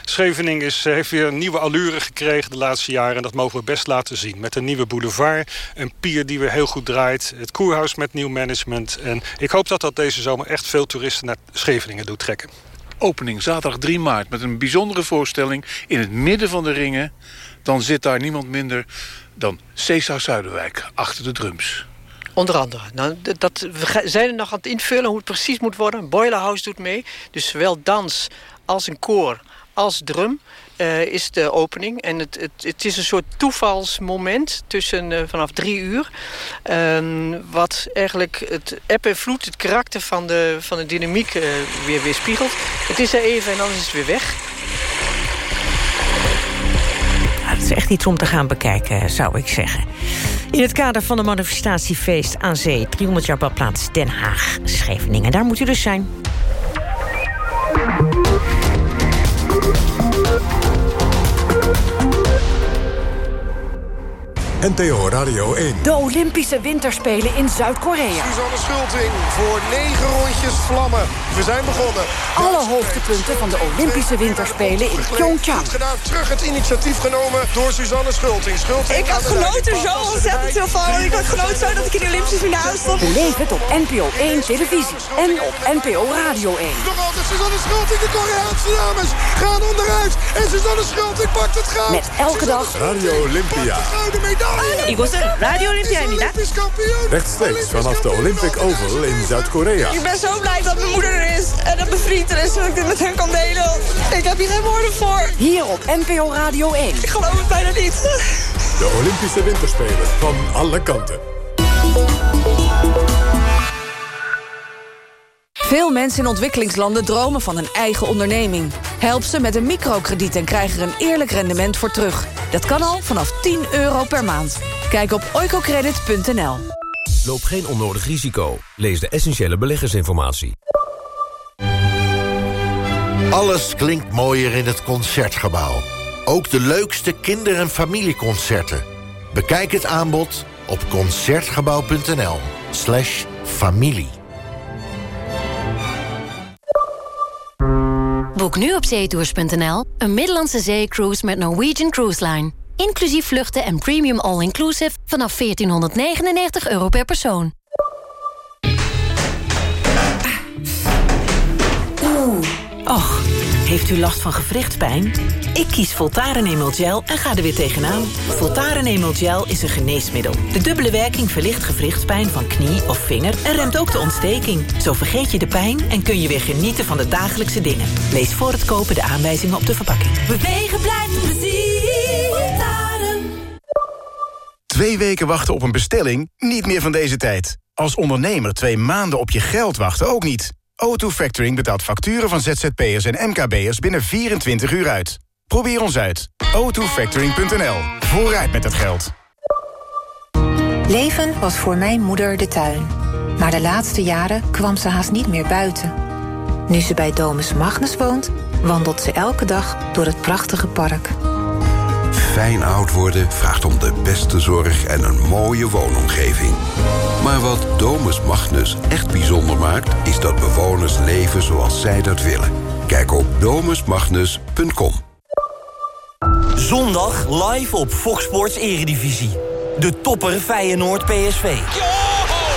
Scheveningen is, eh, heeft weer een nieuwe allure gekregen de laatste jaren. En dat mogen we best laten zien. Met een nieuwe boulevard, een pier die weer heel goed draait... het koerhuis met nieuw management. En ik hoop dat dat deze zomer echt veel toeristen naar Scheveningen doet trekken opening zaterdag 3 maart... met een bijzondere voorstelling in het midden van de ringen... dan zit daar niemand minder dan Cesar Zuiderwijk achter de drums. Onder andere. Nou, dat, we zijn er nog aan het invullen hoe het precies moet worden. Boilerhouse doet mee. Dus zowel dans als een koor als drum uh, is de opening. En het, het, het, is een soort toevalsmoment tussen uh, vanaf drie uur. Uh, wat eigenlijk het eb en vloed, het karakter van de, van de dynamiek uh, weer weerspiegelt. Het is er even en dan is het weer weg. het is echt iets om te gaan bekijken, zou ik zeggen. In het kader van de manifestatiefeest aan zee... 300 jaar badplaats Den Haag, Scheveningen. Daar moet u dus zijn. NTO Radio 1. De Olympische Winterspelen in Zuid-Korea. Suzanne Schulting voor negen rondjes vlammen. We zijn begonnen. Alle hoogtepunten van de Olympische Winterspelen in Pyeongchang. gedaan. Terug het initiatief genomen door Suzanne Schulting. Schulting ik had genoten zo ontzettend veel van. Ik had genoten zo dat ik in de Olympische finale stond. Beleef het op NPO 1 televisie en op NPO Radio 1. Nog altijd Suzanne Schulting. De Koreaanse dames gaan onderuit. En Suzanne Schulting pakt het goud. Met elke dag Radio Olympia. 이곳은 라디오 올림피아입니다. Rechtstreeks vanaf de Olympic Oval in Zuid-Korea. Ik ben zo blij dat mijn moeder er is en dat mijn vriend er is... dat ik dit met hen kan delen. Ik heb hier geen woorden voor. Hier op NPO Radio 1. Ik geloof het bijna niet. De Olympische Winterspelen van alle kanten. Veel mensen in ontwikkelingslanden dromen van een eigen onderneming. Help ze met een microkrediet en krijg er een eerlijk rendement voor terug. Dat kan al vanaf 10 euro per maand. Kijk op oicocredit.nl. Loop geen onnodig risico. Lees de essentiële beleggersinformatie. Alles klinkt mooier in het Concertgebouw. Ook de leukste kinder- en familieconcerten. Bekijk het aanbod op Concertgebouw.nl slash familie. Boek nu op zeetours.nl een Middellandse zeecruise met Norwegian Cruise Line. Inclusief vluchten en premium all-inclusive vanaf 1499 euro per persoon. Oeh, och. Heeft u last van gewrichtspijn? Ik kies Voltaren Emel Gel en ga er weer tegenaan. Voltaren Emel Gel is een geneesmiddel. De dubbele werking verlicht gewrichtspijn van knie of vinger... en remt ook de ontsteking. Zo vergeet je de pijn en kun je weer genieten van de dagelijkse dingen. Lees voor het kopen de aanwijzingen op de verpakking. Bewegen blijft plezier. Voltaren. Twee weken wachten op een bestelling? Niet meer van deze tijd. Als ondernemer twee maanden op je geld wachten ook niet. O2 Factoring betaalt facturen van ZZP'ers en MKB'ers binnen 24 uur uit. Probeer ons uit. o2factoring.nl. Vooruit met het geld. Leven was voor mijn moeder de tuin. Maar de laatste jaren kwam ze haast niet meer buiten. Nu ze bij Domus Magnus woont, wandelt ze elke dag door het prachtige park. Fijn oud worden vraagt om de beste zorg en een mooie woonomgeving. Maar wat Domus Magnus echt bijzonder maakt... is dat bewoners leven zoals zij dat willen. Kijk op domusmagnus.com. Zondag live op Fox Sports Eredivisie. De topper Feyenoord PSV.